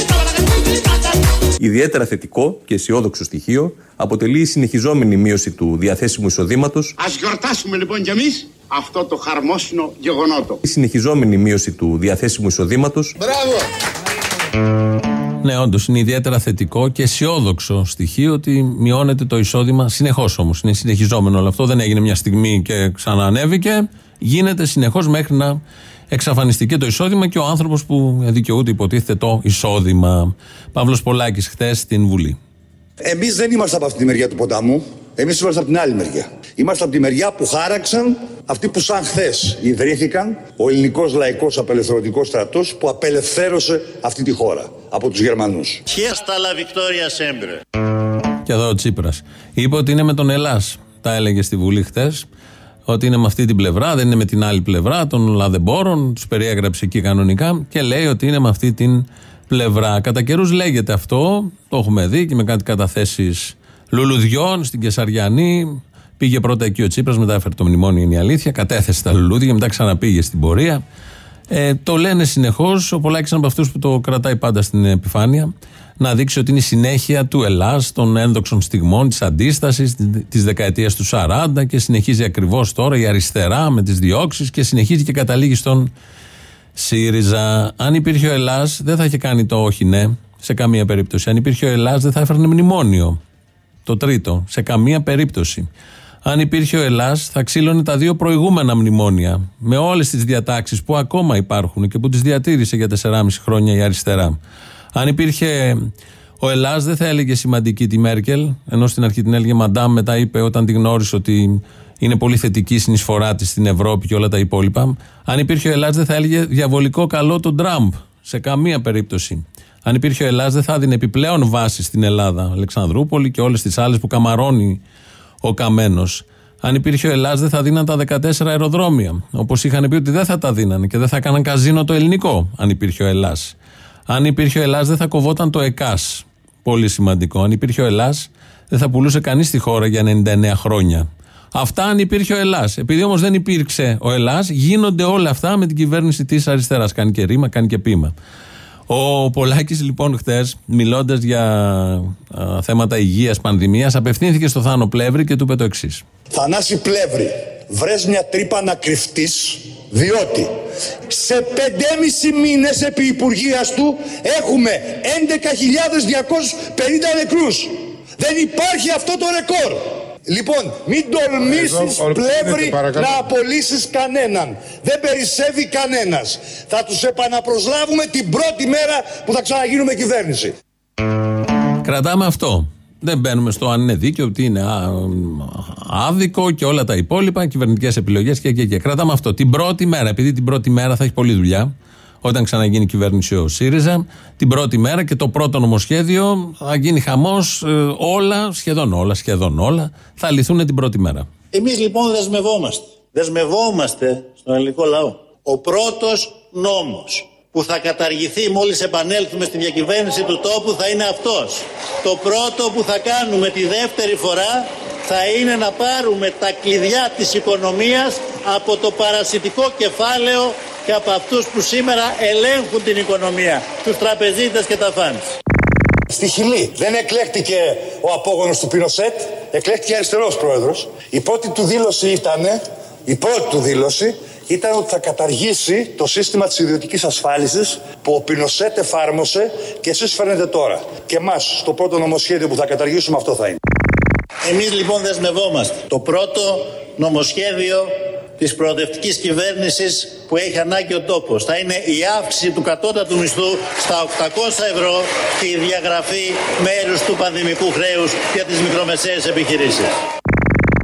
κουλίκι τα κατή. Ιδιαίτερα θετικό και αισιόδοξο στοιχείο αποτελεί η συνεχιζόμενη μείωση του διαθέσιμου εισοδήματος. Ας γιορτάσουμε λοιπόν κι εμείς αυτό το χαρμόσυνο γεγονότο. Η συνεχιζόμενη μείωση του διαθέσιμου εισοδήματος. Μπράβο! Ναι, όντως είναι ιδιαίτερα θετικό και αισιόδοξο στοιχείο ότι μειώνεται το εισόδημα συνεχώς όμως. Είναι συνεχιζόμενο όλο αυτό. Δεν έγινε μια στιγμή και ξανανέβηκε. Γίνεται συνεχώς μέχρι να εξαφανιστεί και το εισόδημα και ο άνθρωπος που δικαιούται υποτίθεται το εισόδημα. Παύλος Πολάκης χθες στην Βουλή. Εμείς δεν είμαστε από αυτή τη μεριά του ποταμού. Εμείς είμαστε από την άλλη μεριά. Είμαστε από τη μεριά που χάραξαν αυτοί που σαν χθες ιδρύθηκαν ο ελληνικός λαϊκός απελευθερωτικός στρατός που απελευθέρωσε αυτή τη χώρα από τους Γερμανούς. Fiesta la victoria sempre. Και εδώ ο Τσίπρας. Είπε ότι είναι με τον Ελλάς. Τα έλεγε στη Βουλή χθες. Ότι είναι με αυτή την πλευρά, δεν είναι με την άλλη πλευρά των λαδεμπόρων. Τους περιέγραψε εκεί κανονικά και λέει ότι είναι με αυτή την πλευρά. Κατά καιρούς λέγεται αυτό, το έχουμε δει και με κάτι καταθέσεις λουλουδιών στην Κεσαριανή. Πήγε πρώτα εκεί ο Τσίπρας, μετά έφερε το μνημόνιο, είναι η αλήθεια. Κατέθεσε τα λουλούδια, μετά ξαναπήγε στην πορεία. Ε, το λένε συνεχώς. Ο Πολάκης είναι από αυτούς που το κρατάει πάντα στην επιφάνεια. Να δείξει ότι είναι η συνέχεια του Ελλάς, των ένδοξων στιγμών, της αντίστασης, τη δεκαετίας του 40 και συνεχίζει ακριβώς τώρα η αριστερά με τις διώξεις και συνεχίζει και καταλήγει στον ΣΥΡΙΖΑ. Αν υπήρχε ο Ελλάς, δεν θα είχε κάνει το όχι ναι, σε καμία περίπτωση. Αν υπήρχε ο Ελλάς, δεν θα έφερνε μνημόνιο. Το τρίτο, σε καμία περίπτωση. Αν υπήρχε ο Ελλάς, θα ξύλωνε τα δύο προηγούμενα μνημόνια. Με όλες τις διατάξεις που ακόμα υπάρχουν και που τις διατήρησε για 4,5 χρόνια η αριστερά. Αν υπήρχε ο Ελλάς, δεν θα έλεγε σημαντική τη Μέρκελ, ενώ στην αρχή την έλεγε Μαντάμ, μετά είπε όταν την γνώρισε ότι είναι πολύ θετική η συνεισφορά της στην Ευρώπη και όλα τα υπόλοιπα. Αν υπήρχε ο Ελλάς, δεν θα έλεγε διαβολικό καλό τον Τραμπ. Σε καμία περίπτωση. Αν υπήρχε ο Ελλάς δεν θα δίνει επιπλέον βάση στην Ελλάδα, Αλεξανδρούπολη και όλες τις άλλες που καμαρώνει ο Καμένος. Αν υπήρχε ο Ελλάς δεν θα δίναν τα 14 αεροδρόμια. Όπως είχαν πει ότι δεν θα τα δίνανε και δεν θα έκαναν καζίνο το ελληνικό, αν υπήρχε ο Ελλάς. Αν υπήρχε ο Ελλάς δεν θα κοβόταν το ΕΚΑΣ. Πολύ σημαντικό. Αν υπήρχε ο Ελλάς δεν θα πουλούσε κανείς τη χώρα για 99 χρόνια. Αυτά αν υπήρχε ο Ελλάς. Επειδή όμως δεν υπήρξε ο Ελλάς, γίνονται όλα αυτά με την κυβέρνηση της αριστεράς. Κάνει και ρήμα, κάνει και πείμα. Ο Πολάκης, λοιπόν, χθες, μιλώντας για α, θέματα υγείας, πανδημίας, απευθύνθηκε στο Θάνο Πλεύρη και του είπε το εξής. Θανάση Πλεύρη, βρες μια τρύπα να κρυφτείς, διότι σε 5,5 μήνες επί υπουργείας του έχουμε 11.250 νεκρούς. Δεν υπάρχει αυτό το ρεκόρ. Λοιπόν, μην τολμήσεις πλεύρη να απολύσεις κανέναν. Δεν περισσεύει κανένας. Θα τους επαναπροσλάβουμε την πρώτη μέρα που θα ξαναγίνουμε κυβέρνηση. Κρατάμε αυτό. Δεν μπαίνουμε στο αν είναι δίκαιο, ότι είναι α, άδικο και όλα τα υπόλοιπα, κυβερνητικές επιλογές και, και, και. Κρατάμε αυτό. Την πρώτη μέρα, επειδή την πρώτη μέρα θα έχει πολλή δουλειά, όταν ξαναγίνει κυβέρνηση ο ΣΥΡΙΖΑ, την πρώτη μέρα και το πρώτο νομοσχέδιο θα γίνει χαμός. όλα, σχεδόν όλα, σχεδόν όλα, θα λυθούν την πρώτη μέρα. Εμείς λοιπόν δεσμευόμαστε. Δεσμευόμαστε στον ελληνικό λαό. Ο πρώτος νόμος που θα καταργηθεί μόλις επανέλθουμε στη διακυβέρνηση του τόπου θα είναι αυτός. Το πρώτο που θα κάνουμε τη δεύτερη φορά θα είναι να πάρουμε τα κλειδιά της οικονομίας από το παρασιτικό κεφάλαιο και από αυτούς που σήμερα ελέγχουν την οικονομία, τους τραπεζίτες και τα φαντς. Στη Χιλή δεν εκλέχτηκε ο απόγονος του Πινοσέτ, εκλέχτηκε αριστερός πρόεδρος. Η πρώτη του δήλωση ήταν, η πρώτη του δήλωση ήταν ότι θα καταργήσει το σύστημα της ιδιωτικής ασφάλισης που ο Πινοσέτ εφάρμοσε και εσείς φέρνετε τώρα. Και εμάς στο πρώτο νομοσχέδιο που θα καταργήσουμε αυτό θα είναι. Εμείς λοιπόν δεσμευόμαστε. Το πρώτο νομοσχέδιο της προοδευτικής κυβέρνησης που έχει ανάγκη ο τόπος. Θα είναι η αύξηση του κατώτατου μισθού στα 800 ευρώ και η διαγραφή μέρους του πανδημικού χρέους για τις μικρομεσαίες επιχειρήσεις.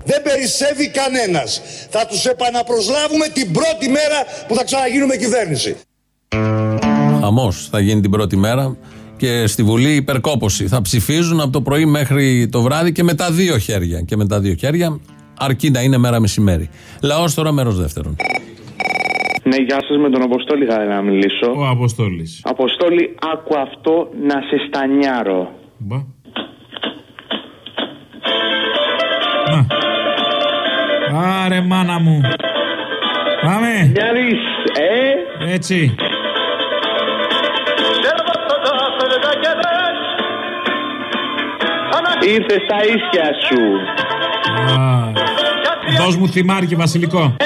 Δεν περισσεύει κανένας. Θα τους επαναπροσλάβουμε την πρώτη μέρα που θα ξαναγίνουμε κυβέρνηση. Χαμός θα γίνει την πρώτη μέρα και στη Βουλή υπερκόπωση. Θα ψηφίζουν από το πρωί μέχρι το βράδυ και με τα δύο χέρια. Και με τα δύο χέρια, αρκεί να είναι μέρα μεσημέρι. Λαός τώρα μέρος δεύτερον. Ναι, γεια σας, με τον Αποστόλη θα ήθελα να μιλήσω. Ο Αποστόλης. Αποστόλη, άκου αυτό να σε στανιάρω. Α, Έλα ρε μάνα μου. Πάμε. ε; Έτσι. Ήρθε στα ίσια σου. Α, Δώσ' μου θυμάρι και βασιλικό.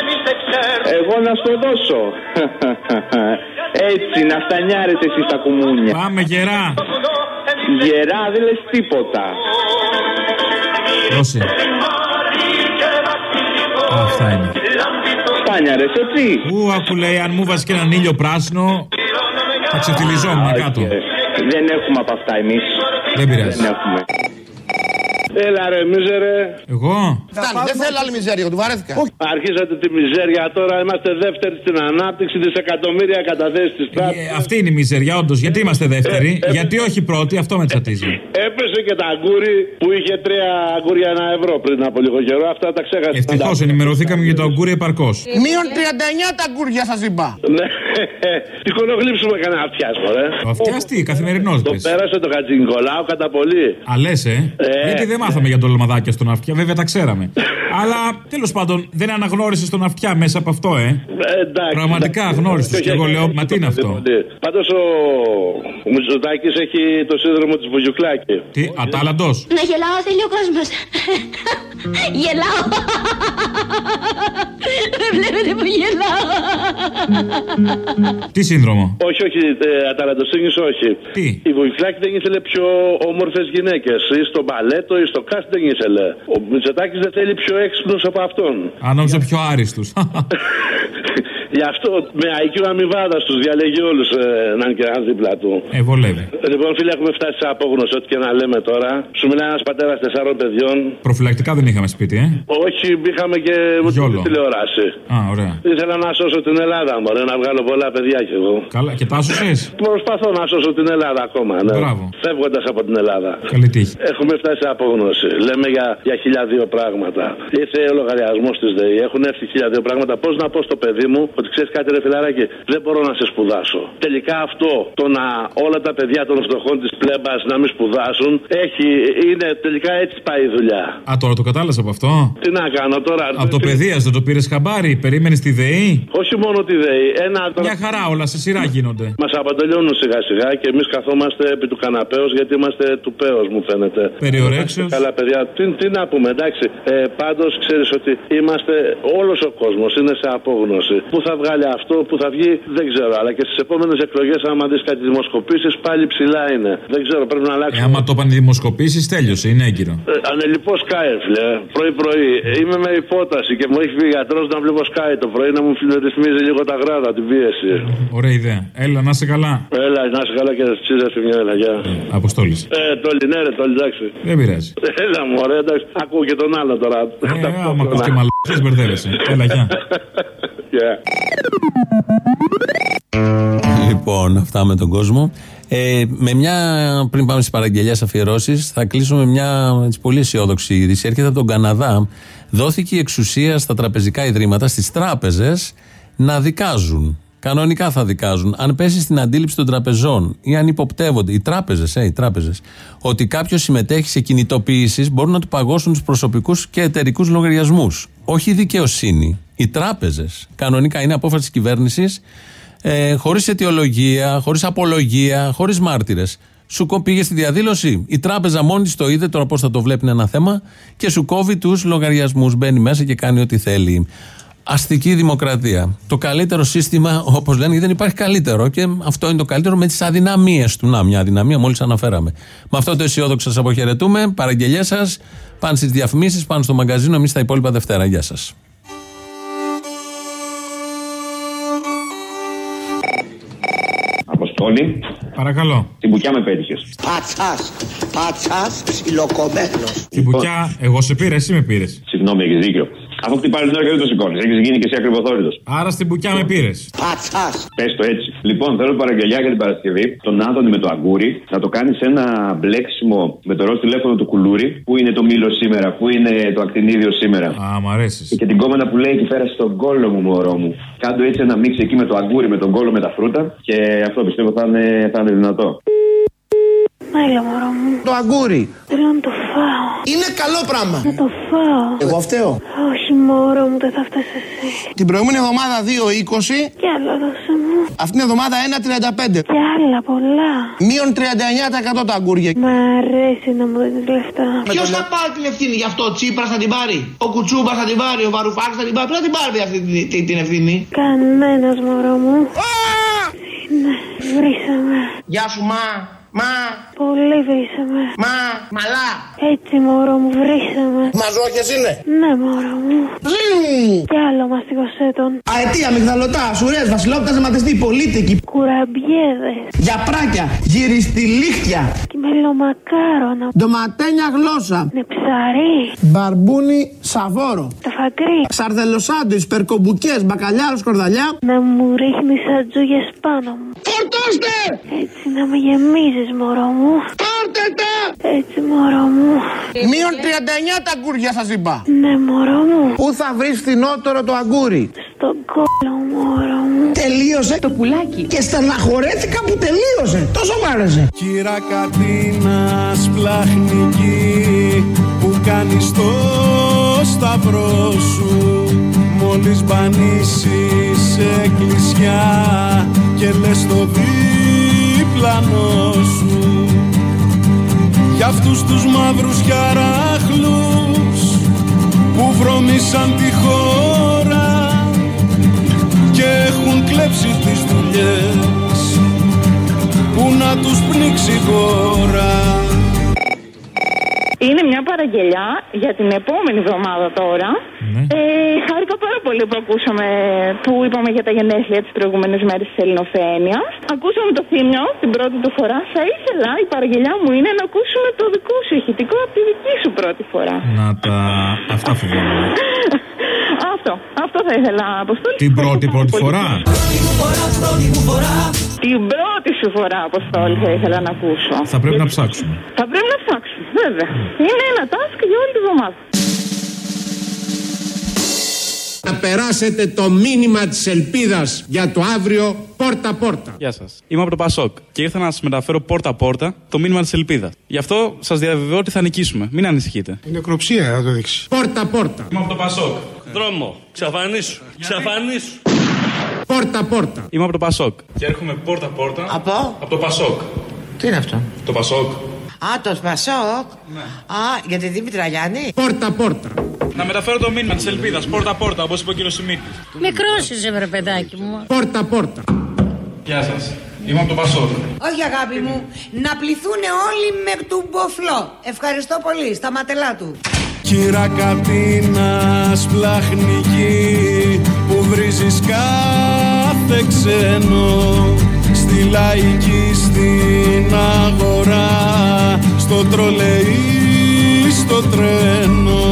Εγώ να στο δώσω. Έτσι, να φτανιάρετε εσείς τα κουμούνια. Πάμε γερά. Γερά δεν λες τίποτα. Δώσε. Α, Αυτά είναι. Φτάνιαρες, έτσι. Ού, άκου λέει, αν μου βάζεις και έναν ήλιο πράσινο, θα ξεφτυλιζόμουν κάτω. Δεν έχουμε από αυτά εμείς. Δεν πειράζει. Δεν έχουμε. Έλα ρε μίζερε. Εγώ; Φτάνει, δεν θέλω άλλη μιζέρια, του βαρέθηκα. Αρχίσατε τη μιζέρια τώρα. Είμαστε δεύτεροι στην ανάπτυξη. Δισεκατομμύρια καταθέσεις της τράπεζα. Ε, αυτή είναι η μιζεριά, όντως. Γιατί είμαστε δεύτεροι, Ε, ε, γιατί όχι πρώτοι, αυτό με τσατίζει. Έπεσε και τα αγκούρι που είχε τρία αγκούρια ένα ευρώ πριν από λίγο καιρό. Αυτά τα ξέχασα. Ευτυχώς ενημερωθήκαμε για το αγκούρι επαρκώς. Μείον 39 τα γκούρια σας είπα. Ναι, τι κονογλύψουμε κανένα αυτιά, μωρέ. Ο αυτιάς τι, καθημερινός Το πέρασε το Χατζη Νικολάου κατά πολύ. Α, λες, ε. Ε. Γιατί δεν μάθαμε για το λαμαδάκια στον αυτιά, βέβαια τα ξέραμε. Αλλά τέλος πάντων δεν αναγνώρισες τον αυτιά μέσα από αυτό, ε. Ε, εντάξει. Πραγματικά αγνώριστος. Και εγώ λέω, μα τι είναι αυτό; Πάντως ο, ο Μητσοτάκης έχει το σύνδρομο της Βουγιουκλάκη. Τι, ατάλαντος; Να γελάω θέλει ο κόσμος. γελάω. Με βλέπετε που γελάω. Τι σύνδρομο; Όχι, όχι, ε, αταλαντοσύνη όχι. Τι; Η Βουγιουκλάκη δεν ήθελε πιο όμορφες γυναίκες. Ή στο μπαλέτο ή στο κάστ δεν ήθελε. Ο Μητσοτάκης δεν θέλει πιο έξυπνους από αυτόν. Αν νόμιζα πιο άριστους. Γι' αυτό με IQ αμοιβάδα του διαλέγει όλους ε, να είναι και ένας δίπλα του. Ε, βολεύει. Λοιπόν, φίλε, έχουμε φτάσει σε απόγνωση, ό,τι και να λέμε τώρα. Σου μιλάει ένας πατέρας τεσσάρων παιδιών. Προφυλακτικά δεν είχαμε σπίτι, ε; Όχι, είχαμε και Γιόλο. τηλεόραση. Α, ωραία. Ήθελα να σώσω την Ελλάδα, μωρέ, να βγάλω πολλά παιδιά κι εγώ. Καλά, και τα έσωσες; Προσπαθώ να σώσω την Ελλάδα ακόμα, ναι. Μπράβο. Φεύγοντας από την Ελλάδα. Καλή τύχη. Έχουμε φτάσει σε απόγνωση. Λέμε για, για χιλιαδίο πράγματα. Ήρθε ο λογαριασμός της ΔΕΗ. Έχουν έρθει χιλιαδίο πράγματα. Πώς να πω στο παιδί μου ότι ξέρεις κάτι, ρε φιλαράκι, δεν μπορώ να σε σπουδάσω. Τελικά αυτό το να όλα τα παιδιά των φτωχών της πλέμπας να μην σπουδάσουν έχει, είναι τελικά έτσι πάει η δουλειά. Α, τώρα το κατάλαβα από αυτό; Τι να κάνω τώρα. Από το παιδεία δεν το πήρες χαμπάρι, περίμενες τη ΔΕΗ; Όχι μόνο τη ΔΕΗ. Ένα Μια χαρά όλα σε σειρά γίνονται. Μας αποτελειώνουν σιγά σιγά και εμείς καθόμαστε επί του καναπέως γιατί είμαστε του πέος μου φαίνεται. Περιορέξεως. Καλά, παιδιά, τι, τι να πούμε, εντάξει. Ε, Πάντως ξέρεις ότι είμαστε, όλος ο κόσμος είναι σε απόγνωση. Πού θα βγάλει αυτό, πού θα βγει, δεν ξέρω. Αλλά και στις επόμενες εκλογές, άμα δεις κάτι δημοσκοπήσεις, πάλι ψηλά είναι. Δεν ξέρω, πρέπει να Ε, αλλάξει. άμα το πάνε δημοσκοπήσεις, τέλειωσε, είναι έγκυρο. Ε, ανελειπώς σκάει, φίλε. Πρωί-πρωί. Είμαι με υπόταση και μου έχει πει γιατρός να βλέπω σκάει το πρωί να μου ρυθμίζει λίγο τα γράδα, την πίεση. Ωραία ιδέα. Έλα, να είσαι καλά. Έλα, να είσαι καλά και τσίζα στη μια έλα, γεια. Αποστόλη. Ε, τόλι, ναι, ρε, τόλι, εντάξει. Δεν πειράζει. Έλα, μωρέ, εντάξει. Ακούω και τον άλλο τώρα. Ε, άμα ακούς και μαλακίες μπερδεύεσαι. Έλα, γεια. Γεια. Λοιπόν, αυτά με τον κόσμο. Ε, με μια, πριν πάμε στις παραγγελίε αφιερώσεις, θα κλείσουμε μια έτσι, πολύ αισιόδοξη είδηση. Έρχεται από τον Καναδά. Δόθηκε η εξουσία στα τραπεζικά ιδρύματα, στις τράπεζες, να δικάζουν. Κανονικά θα δικάζουν. Αν πέσει στην αντίληψη των τραπεζών ή αν υποπτεύονται οι τράπεζες, ε, οι τράπεζες, ότι κάποιος συμμετέχει σε κινητοποιήσεις, μπορούν να του παγώσουν τους προσωπικούς και εταιρικούς λογαριασμούς. Όχι η δικαιοσύνη. Οι τράπεζες. Κανονικά είναι απόφαση της κυβέρνησης ε, χωρίς αιτιολογία, χωρίς απολογία, χωρίς μάρτυρες. Σου κο- πήγε στη διαδήλωση. Η τράπεζα μόνη της το είδε, τώρα πώς θα το βλέπει είναι ένα θέμα, και σου κόβει τους λογαριασμούς. Μπαίνει μέσα και κάνει ό,τι θέλει. Αστική δημοκρατία. Το καλύτερο σύστημα, όπως λένε, γιατί δεν υπάρχει καλύτερο. Και αυτό είναι το καλύτερο με τις αδυναμίες του. Να, μια αδυναμία μόλις αναφέραμε. Με αυτό το αισιόδοξο σας αποχαιρετούμε. Παραγγελίε σας. Πάνε στις διαφημίσεις, πάνε στο μαγκαζίνο. Εμείς τα υπόλοιπα Δευτέρα. Γεια σας. Αποστόλη. Παρακαλώ. Την μπουκιά με πέτυχες. Πατσάς, πατσάς, ψιλοκομμένος. Την μπουκιά, εγώ σε πήρα, εσύ με πήρες. Συγγνώμη, έχεις δίκιο. Αφού χτυπάει την ώρα και δεν το σηκώνεις. Έχεις γίνει και εσύ ακριβοθόρητο. Άρα στην μπουκιά με πήρες. Πατσάς. Πες το έτσι. Λοιπόν, θέλω παραγγελιά για την Παρασκευή. Τον Άδωνη με το αγκούρι. Να το κάνεις ένα μπλέξιμο με το ροζ τηλέφωνο του κουλούρι. Πού είναι το μήλο σήμερα, πού είναι το ακτινίδιο σήμερα. Α, μ' αρέσεις. Και την κόμματα που λέει εκεί πέρα στον κόλο μου, μωρό μου. Κάντο έτσι ένα μίξ εκεί με το αγκούρι, με τον κόλο με τα φρούτα. Και αυτό πιστεύω θα είναι, θα είναι δυνατό. Έλα, μωρό μου. Το αγκούρι. Θέλω να το φάω. Είναι καλό πράγμα. Να το φάω. Εγώ φταίω. Όχι, μωρό μου, δεν θα φτάσει εσύ. Την προηγούμενη εβδομάδα 2,20. Κι άλλα δώσε μου. Αυτήν την εβδομάδα 1,35. Κι άλλα πολλά. Μείον 39% τα αγκούρια. Μ' αρέσει να μου δίνεις λεφτά. Ποιος θα πάρει την ευθύνη γι' αυτό, ο Τσίπρας θα την πάρει; Ο Κουτσούμπας θα την πάρει, ο Βαρουφάκης θα την πάρει. Ποιος θα την πάρει αυτή την, την, την ευθύνη; Κανένας, μωρό μου. Ναι, βρήσαμε. Γεια σου, μα. Μα. Πολύ βρήσαμε. Μα. Μαλά. Έτσι, μωρό μου, βρήσαμε. Μαζόχες είναι. Ναι, μωρό μου. Κι άλλο μαστιγωσέ τον. Αετία, μυγδαλωτά, σουρές, βασιλόπτα, ζεματιστή, πολίτικη. Κουραμπιέδες. Γιαπράκια, γυριστιλίχτια. Και μελομακάρονα. Ντοματένια γλώσσα. Ναι, ψαρί. Μπαρμπούνι σαβόρο. Το φακρί. Σαρδελοσάντουιτς, περκομπουκές, μπακαλιάρος, σκορδαλιά. Να μου ρίχνεις ατζούγες πάνω μου. Φορτώστε! Έτσι να με γεμίζεις, μωρό μου. Πάρτε τα! Έτσι, μωρό μου. Μείον 39 τα αγκούρια σας είπα. Ναι, μωρό μου. Πού θα βρεις φθηνότερο το αγκούρι; Στον κόλλο, μωρό μου. Τελείωσε το πουλάκι. Και στεναχωρέθηκα που τελείωσε. Τόσο μ' άρεσε. Κύρα Κατίνας πλαχνική που κάνεις το σταυρό σου. Μόλις μπανίσεις εκκλησιά και λες το διπλανό σου. Για αυτούς τους μαύρους χαράχλους που βρωμήσαν τη χώρα και έχουν κλέψει τις δουλειές που να τους πνίξει η χώρα Είναι μια παραγγελιά για την επόμενη εβδομάδα τώρα. Ε, χάρηκα πάρα πολύ που ακούσαμε, που είπαμε για τα γενέθλια τις προηγούμενες μέρες της Ελληνοφένειας. Ακούσαμε το θύμιο την πρώτη του φορά. Θα ήθελα, η παραγγελιά μου είναι να ακούσουμε το δικό σου ηχητικό από τη δική σου πρώτη φορά. Να τα. Αυτά φοβάμαι. αυτό, αυτό θα ήθελα, Αποστόλη. Την πρώτη πρώτη φορά. Την πρώτη σου φορά, Αποστόλη, θα ήθελα να ακούσω. Θα πρέπει να ψάξουμε. Θα πρέπει να ψάξουμε, βέβαια. Είναι ένα task για όλη τη βδομάδα. Να περάσετε το μήνυμα της ελπίδας για το αύριο πόρτα-πόρτα. Γεια σας. Είμαι από το Πασόκ και ήρθα να σας μεταφέρω πόρτα-πόρτα το μήνυμα της ελπίδας. Γι' αυτό σας διαβεβαιώ ότι θα νικήσουμε. Μην ανησυχείτε. Η νεκροψία θα το δείξει. Πόρτα-πόρτα. Είμαι από το Πασόκ. Δρόμο, ξαφανίσου, ξαφανίσου. Πόρτα-πόρτα. Είμαι από το Πασόκ. Και έρχομαι πόρτα-πόρτα. Από; Από το Πασόκ. Τι είναι αυτό; Το Πασόκ. Α, το Πασόκ. Α, για τη Δήμητρα Γιάννη. Πόρτα-πόρτα. Να μεταφέρω το μήνυμα της ελπίδας πόρτα-πόρτα, όπως είπε ο κύριος Σιμίτης. Μικρός είσαι, βρε παιδάκι μου. Πόρτα-πόρτα. Γεια σας. Είμαι από το Πασόκ. Όχι αγάπη μου, να πληθούν όλοι με του μποφλό. Ευχαριστώ πολύ, στα ματελά του. Κύρα Κατίνας πλαχνική που βρίζεις κάθε ξένο Στη λαϊκή, στην αγορά, στο τρολεϊ, στο τρένο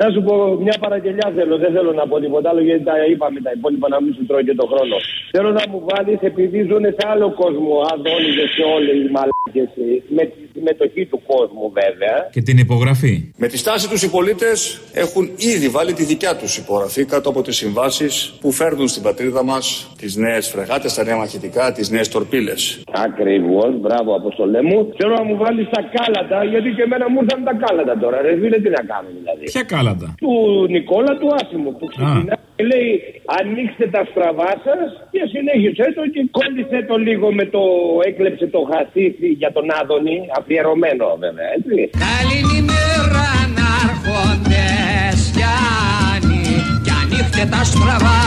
Να σου πω μια παραγγελιά θέλω, δεν θέλω να πω τίποτα άλλο γιατί τα είπαμε τα υπόλοιπα να μην σου τρώει και το χρόνο. Θέλω να μου βάλεις επειδή ζουν σε άλλο κόσμο αδόνιδες και όλοι οι μαλάκες με τη συμμετοχή του κόσμου βέβαια. Και την υπογραφή. Με τη στάση τους οι πολίτες έχουν ήδη βάλει τη δικιά τους υπογραφή κάτω από τις συμβάσεις που φέρνουν στην πατρίδα μας τις νέες φρεγάτες, τα νέα μαχητικά, τις νέες τορπίλες. Ακριβώς, μπράβο αποστολέ μου. Θέλω να μου βάλεις τα κάλατα γιατί και εμένα μου ήρθαν τα κάλατα τώρα. Ρε φίλε, τι να κάνω δηλαδή. Ποια κάλατα; Του Νικόλα του Άσιμου που ξεκινάει και λέει ανοίξτε τα στραβά σας και συνέχισε το και κόλλησε το λίγο με το έκλεψε το χασίσι για τον Άδωνη, αφιερωμένο βέβαια, έτσι. Καληνημέρα ανάρχοντες Γιάννη Κι ανοίχτε τα στραβά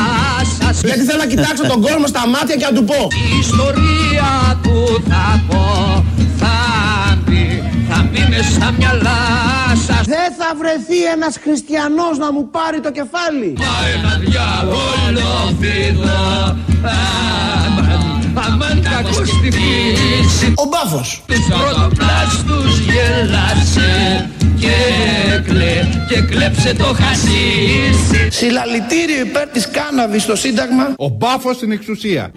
σας Γιατί θέλω να κοιτάξω τον κόσμο στα μάτια και να του πω. Η ιστορία του θα πω Θα μπει, θα μπει μες στα μυαλά σας Δεν θα βρεθεί ένας χριστιανός να μου πάρει το κεφάλι. Μα ένα διάβολο φίδο Αμάν, αμάν κακός στη φύση Ο μπάφος. Τους πρωτοπλάστους γέλασε και κλε, και κλέψε το χασίσι Συλλαλητήριο υπέρ της κάναβης στο Σύνταγμα. Ο μπάφος στην εξουσία.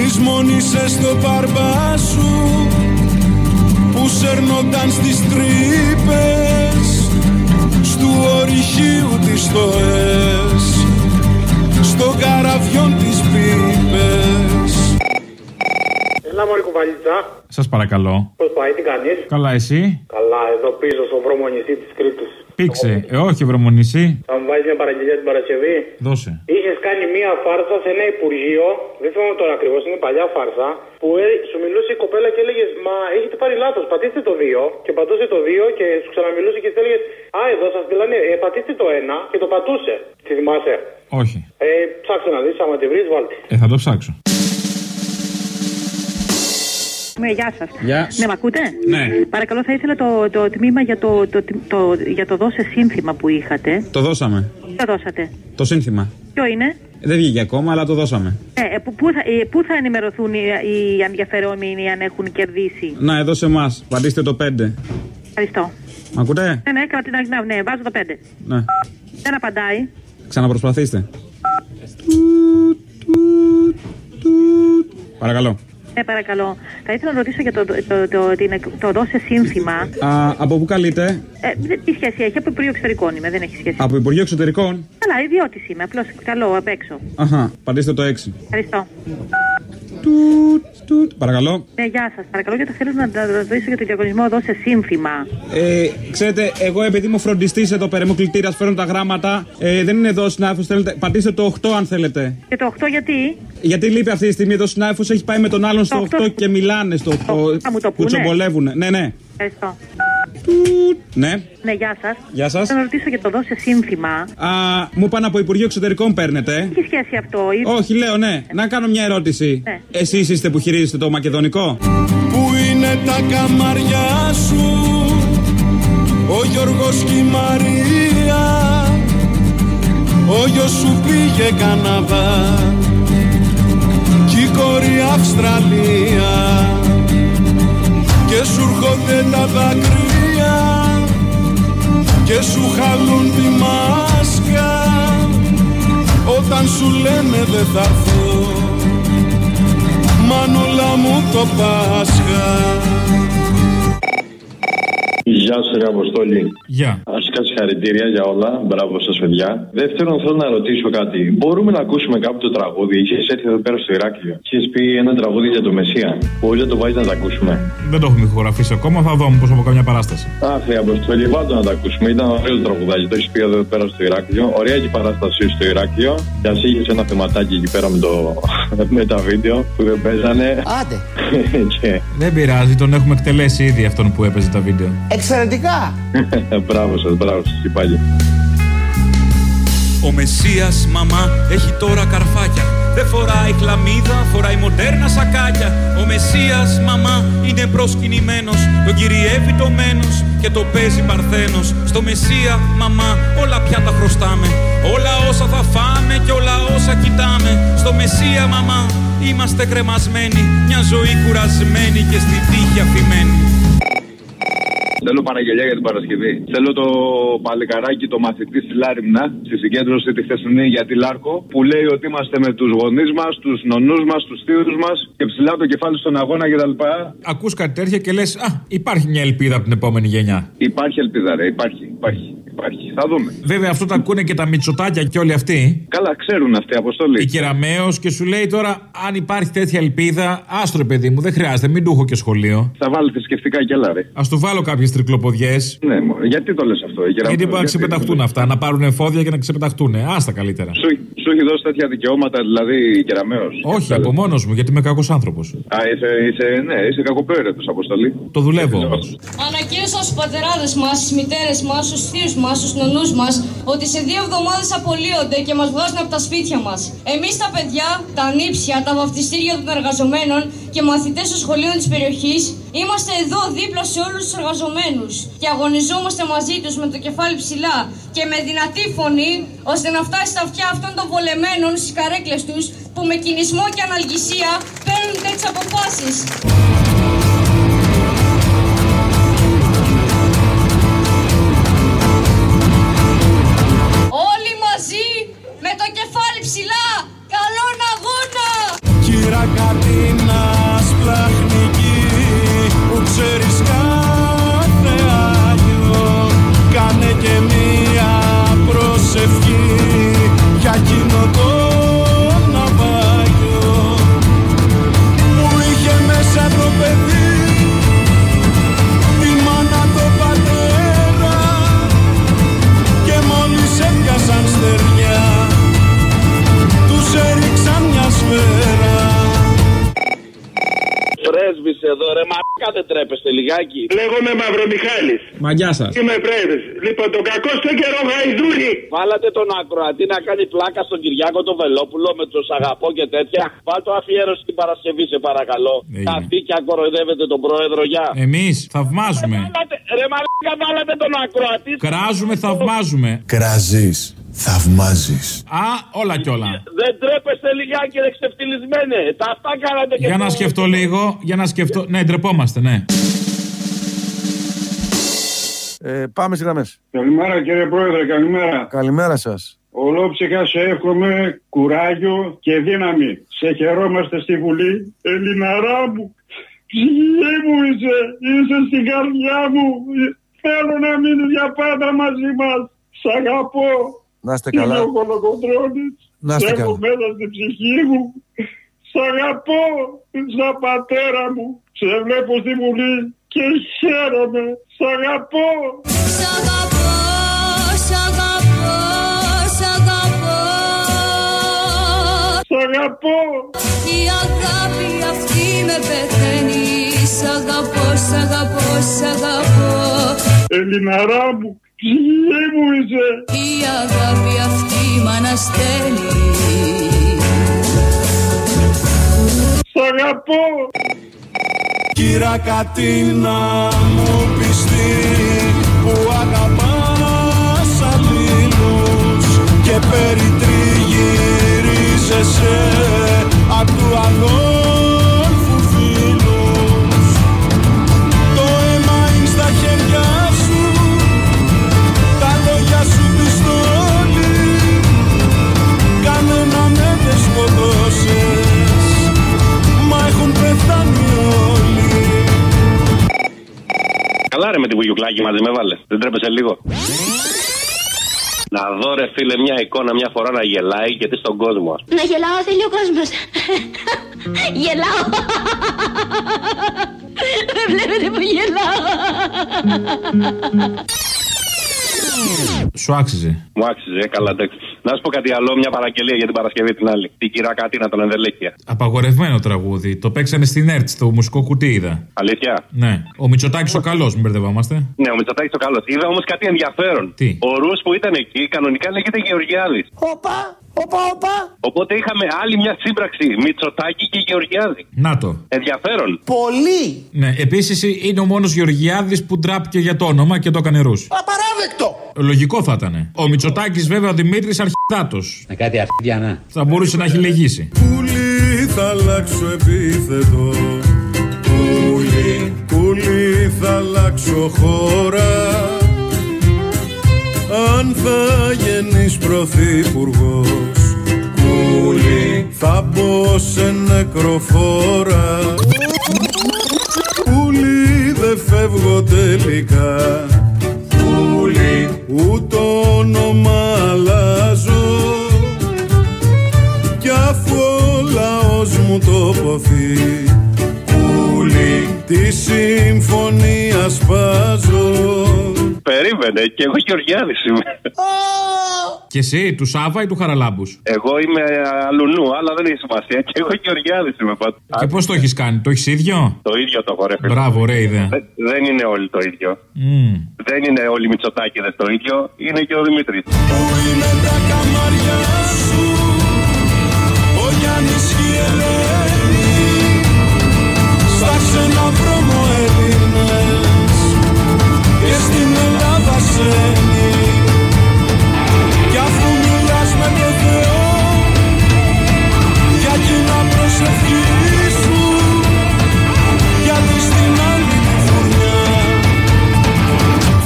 Λυσμόνισε στο μπαρμπά σου που σέρνονταν στις τρύπες στου ορυχείου τις στοές στο καραβιόν τις πίπες Έλα, Μωρή κουβαλίτσα. Σας παρακαλώ. Πώς πάει, τι κάνεις; Καλά, εσύ; Καλά, εδώ πίσω στο βρώμο νησί της Κρήτης. Πήξε. Ε, όχι, βρωμονισή. Θα μου βάλεις μια παραγγελία την Παρασκευή; Δώσε. Είχες κάνει μία φάρσα σε ένα υπουργείο, δεν θυμάμαι τώρα ακριβώς, είναι παλιά φάρσα, που ε, σου μιλούσε η κοπέλα και έλεγες Μα έχετε πάρει λάθος, πατήστε το 2 και πατούσε το 2 και σου ξαναμιλούσε και της έλεγες Α, εδώ σας μιλάνε, ε, πατήστε το 1 και το πατούσε. Τη θυμάσαι; Όχι. Ε, ψάξε να δεις, άμα τη βρεις, βάλτε. Ε, θα το ψάξω. Ναι, γεια σας. Γεια. Ναι, με ακούτε; Ναι. Παρακαλώ, θα ήθελα το, το τμήμα για το, το, το, για το δώσε σύνθημα που είχατε. Το δώσαμε. Το δώσατε. Το σύνθημα. Ποιο είναι; Δεν βγήκε ακόμα, αλλά το δώσαμε. Ε, ε, πού, πού θα, ε, πού θα ενημερωθούν οι, οι ενδιαφερόμενοι αν έχουν κερδίσει; Να, εδώ σε εμάς. Πατήστε το 5. Ευχαριστώ. Μ' ακούτε; Ναι, ναι, κρατή, ναι, ναι, βάζω το 5. Ναι. Δεν απαντάει. Ξαναπροσπαθήστε. Παρακαλώ. Ναι, παρακαλώ. Θα ήθελα να ρωτήσω για το, το, το, την, το δώσε σύνθημα. Α, από πού καλείτε; Ε, δεν- τι σχέση έχει, από Υπουργείο Εξωτερικών είμαι, δεν έχει σχέση. Από Υπουργείο Εξωτερικών; Καλά, ιδιώτης είμαι, απλώς καλό απ' έξω. Αχα, πατήστε το 6. Ευχαριστώ. Παρακαλώ. Ναι, γεια σας. Παρακαλώ, γιατί θέλω να να ρωτήσω για το διαγωνισμό δώσε σύνθημα. Ε, ξέρετε, εγώ επειδή είμαι φροντιστή εδώ πέρα, είμαι κλητήρας, φέρνω τα γράμματα. Ε, δεν είναι εδώ ο συνάδελφο, θέλετε. Πατήστε το 8 αν θέλετε. Και το 8 γιατί; Γιατί λείπει αυτή τη στιγμή εδώ ο συνάδελφος, έχει πάει με τον άλλον στο 8 και μιλάνε στο 8. Θα μου το Που πούνε. τσομπολεύουν. Ναι, ναι. Ευχαριστώ. Ναι. Ναι, γεια σας. Γεια σας. Θέλω να ρωτήσω για το δώσε σύνθημα. Α, μου είπαν από Υπουργείο Εξωτερικών παίρνετε. Τι σχέση αυτό, ή... Όχι, λέω ναι. Να κάνω μια ερώτηση. Ναι. Εσείς είστε που χειρίζεστε το μακεδονικό; Πού είναι τα καμαριά σου Ο Γιώργος και η Μαρία; Ο γιος σου πήγε Καναδά Κι η κόρη Αυστραλία Και σου έρχονται τα δάκρυα Και σου χαλούν τη μάσκα Όταν σου λένε δεν θα έρθω Μανούλα μου το Πάσχα Γεια σα, ρε Αποστόλη. Γεια. Αρχικά συγχαρητήρια για όλα. Μπράβο σας, παιδιά. Δεύτερον, θέλω να ρωτήσω κάτι. Μπορούμε να ακούσουμε κάπου το τραγούδι; Είχες έρθει εδώ πέρα στο Ηράκλειο. Είχες πει ένα τραγούδι για το Μεσία. Μπορείς να το βάζει να το ακούσουμε; Δεν το έχουμε ηχογραφήσει ακόμα, θα δω πώς από καμιά παράσταση. Αχ, ρε Αποστόλη, βάλτε να το ακούσουμε. Ήταν ωραίο το τραγουδάκι. Το έχεις πει εδώ πέρα στο Ηράκλειο. Ωραία και η παράστασή σου στο Ηράκλειο. Και α είχε ένα θεματάκι εκεί πέρα με, το... με τα βίντεο που δεν παίζανε. Άντε. και... Δεν πειράζει, τον έχουμε εκτελέσει ήδη αυτόν που έπαιζε τα βίντεο. Εξαιρετικά. μπράβο σας, μπράβο σα και πάλι. Ο Μεσσίας μαμά έχει τώρα καρφάκια. Δεν φοράει χλαμίδα, φοράει μοντέρνα σακάκια. Ο Μεσσίας μαμά είναι προσκυνημένος. Τον κυριεύει το μένος και το παίζει παρθένος. Στο Μεσσία μαμά όλα πια τα χρωστάμε. Όλα όσα θα φάμε και όλα όσα κοιτάμε. Στο Μεσσία μαμά είμαστε κρεμασμένοι. Μια ζωή κουρασμένη και στη τύχη αφημένη Θέλω παραγγελιά για την Παρασκευή. Θέλω το παλικαράκι, το μαθητή στη Λάριμνα, στη συγκέντρωση τη χθεσινή για τη Λάρκο, που λέει ότι είμαστε με τους γονείς μας, τους νονούς μας, τους θείους μας και ψηλά το κεφάλι στον αγώνα κτλ. Ακούς κάτι τέτοια και λες Α, υπάρχει μια ελπίδα από την επόμενη γενιά. Υπάρχει ελπίδα, ρε. Υπάρχει, υπάρχει, υπάρχει. Θα δούμε. Βέβαια, αυτό το ακούνε και τα μυτσοτάκια και όλοι αυτοί. Καλά, ξέρουν αυτοί, αποστολή. Η Κεραμαίο και σου λέει τώρα, αν υπάρχει τέτοια ελπίδα, άστρο παιδί μου, δεν χρειάζεται, μην του έχω και σχολείο. Θα βάλει θρησκευτικά κι άλλα, ρε. Α του βάλω κάποιες τρικλοποδιές. Ναι, μωρέ. γιατί το λες αυτό, η Κεραμαίο, Γιατί μπορεί να γιατί- ξεπεταχτούν αυτά, να πάρουν εφόδια και να ξεπεταχτούν. Άστα καλύτερα. Σου, σου έχει δώσει τέτοια δικαιώματα, δηλαδή η Κεραμαίος. Όχι, από μόνος μου, γιατί είμαι κακός άνθρωπος. Α, είσαι, είσαι, ναι, είσαι κακοπέρετος, αποστολή. Το δουλεύω όμω. Ανακοίνωσα στους πατεράδες μας, στις μητέρες μας, στους θείους μας, στους νονούς μας ότι σε δύο εβδομάδες απολύονται και μας βγάζουν από τα σπίτια μας. Εμείς τα παιδιά, τα νύψια, τα βαφτιστήρια των εργαζομένων και μαθητές των σχολείων της περιοχής είμαστε εδώ δίπλα σε όλους τους εργαζομένους και αγωνιζόμαστε μαζί τους με το κεφάλι ψηλά και με δυνατή φωνή ώστε να φτάσει στα αυτιά αυτών των βολεμένων στις καρέκλες τους που με κινησμό και αναλγησία παίρνουν τέτοιες αποφάσεις. Όλοι μαζί με το κεφάλι ψηλά. Καλόν αγώνα! Κύρα Κατίνα εδώ, ρε μαλάκα δεν τρέπεστε λιγάκι. Λέγομαι Μαυρομιχάλης. Μα γεια σας. Είμαι πρέσβης. Λοιπόν, τον κακό στο καιρό γαϊδούρι. Βάλατε τον ακροατή να κάνει πλάκα στον Κυριάκο τον Βελόπουλο με τους αγαπώ και τέτοια. Βάλτε αφιέρωση την Παρασκευή, σε παρακαλώ. Καθήκια κοροϊδεύετε τον πρόεδρο, γεια. Εμείς θαυμάζουμε. Βάλατε- Ρε μαλάκα, βάλατε τον ακροατή. Κράζουμε, θαυμάζουμε. Κράζεις, θαυμάζεις. Α, όλα κι όλα. Δεν τρέπεστε λιγάκι, ρε ξεφτυλισμένε. Τα αυτά κάνατε και Για να το- σκεφτώ λίγο, για να σκεφτώ. Ναι, ντρεπόμαστε, ναι. Ε, πάμε στις γραμμές. Καλημέρα κύριε Πρόεδρε, καλημέρα. Καλημέρα σας. Ολόψυχα σε εύχομαι κουράγιο και δύναμη. Σε χαιρόμαστε στη Βουλή. Ελληναρά μου, ψυχή μου είσαι, είσαι στην καρδιά μου. Θέλω να μείνεις για πάντα μαζί μας. Σ' αγαπώ. Να είστε καλά. Είμαι ο Κολοκοντρώνης. Να είστε Σ' έχω καλά. μέσα στην ψυχή μου. Σ' αγαπώ σαν πατέρα μου. Σε βλέπω στη Βουλή και χαίρομαι. Σ' αγαπώ. Σ' αγαπώ, σ' αγαπώ, σ' αγαπώ Σ' αγαπώ Η αγάπη αυτή με πεθαίνει Σ' αγαπώ, σ' αγαπώ, σ' αγαπώ Ελληναρά μου, ψυχή μου είσαι. Η αγάπη αυτή μ' αναστέλει Σ' αγαπώ. Κύρα Κατίνα μου πιστή που αγαπάς αλλήλους και περιτριγυρίζεσαι απ' του αδόλφου Καλά ρε με την Βουγιουκλάκη μαζί με βάλε. Δεν τρέπεσαι λίγο. Να δω ρε φίλε μια εικόνα μια φορά να γελάει γιατί στον κόσμο. ας πούμε. Να γελάω θέλει ο κόσμος. Γελάω. Δεν βλέπετε που γελάω. Σου άξιζε. Μου άξιζε, ε, καλά εντάξει. Να σου πω κάτι άλλο, μια παραγγελία για την Παρασκευή την άλλη. Την κυρά Κατίνα τον Ενδελέχεια. Απαγορευμένο τραγούδι. Το παίξανε στην ΕΡΤ, στο μουσικό κουτί είδα. Αλήθεια; Ναι. Ο Μητσοτάκης ο καλός, μην μπερδευόμαστε. Ναι, ο Μητσοτάκης το καλός. Είδα όμως κάτι ενδιαφέρον. Τι; Ο Ρου που ήταν εκεί κανονικά λέγεται Γεωργιάδης. Όπα, όπα, όπα. Οπότε είχαμε άλλη μια σύμπραξη Μητσοτάκη και Γεωργιάδη. Να το. Ενδιαφέρον. Πολύ. Ναι, επίσης είναι ο μόνος Γεωργιάδης που ντράπηκε για το όνομα και το έκανε ρου. Απαράδεκτο. Λογικό θα ήταν. Ο Μητσοτάκης, βέβαια, ο Δημήτρης αρχιδάτος. Με κάτι αρχίδια, να. Θα μπορούσε να έχει λυγίσει. Πουλί θα αλλάξω επίθετο Πουλί, πουλί θα αλλάξω χώρα Αν θα γεννείς πρωθυπουργός Πουλί, θα μπω σε νεκροφόρα. Πουλί δεν φεύγω τελικά. Πουλί, ούτε όνομα αλλάζω. Κι αφού ο λαός μου το ποθεί Πουλί τη συμφωνία σπάζω Περίμενε, και εγώ Γεωργιάδης είμαι. Και εσύ, του Σάβα ή του Χαραλάμπους; Εγώ είμαι αλουνού, αλλά δεν έχει σημασία. Και εγώ Γεωργιάδης είμαι πάντω. Και πώς το έχεις κάνει, το έχεις ίδιο; Το ίδιο το έχω ρε φίλε. Μπράβο, ωραία ιδέα. Δεν- Δεν είναι όλοι το ίδιο. Μμμ. Δεν είναι όλοι οι Μητσοτάκηδες το ίδιο. Είναι και ο Δημήτρης. Πού είναι τα καμάρια σου Ο Γιάννης και η Ελένη Στα ξένα βρώμο Έλληνες Και στην Ελλάδα σένει Κι αφού μιλάς με το Θεό Για κοινά προσευχή σου Γιατί στην άλλη τη φουρνιά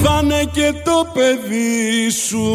Θα είναι και το παιδί σου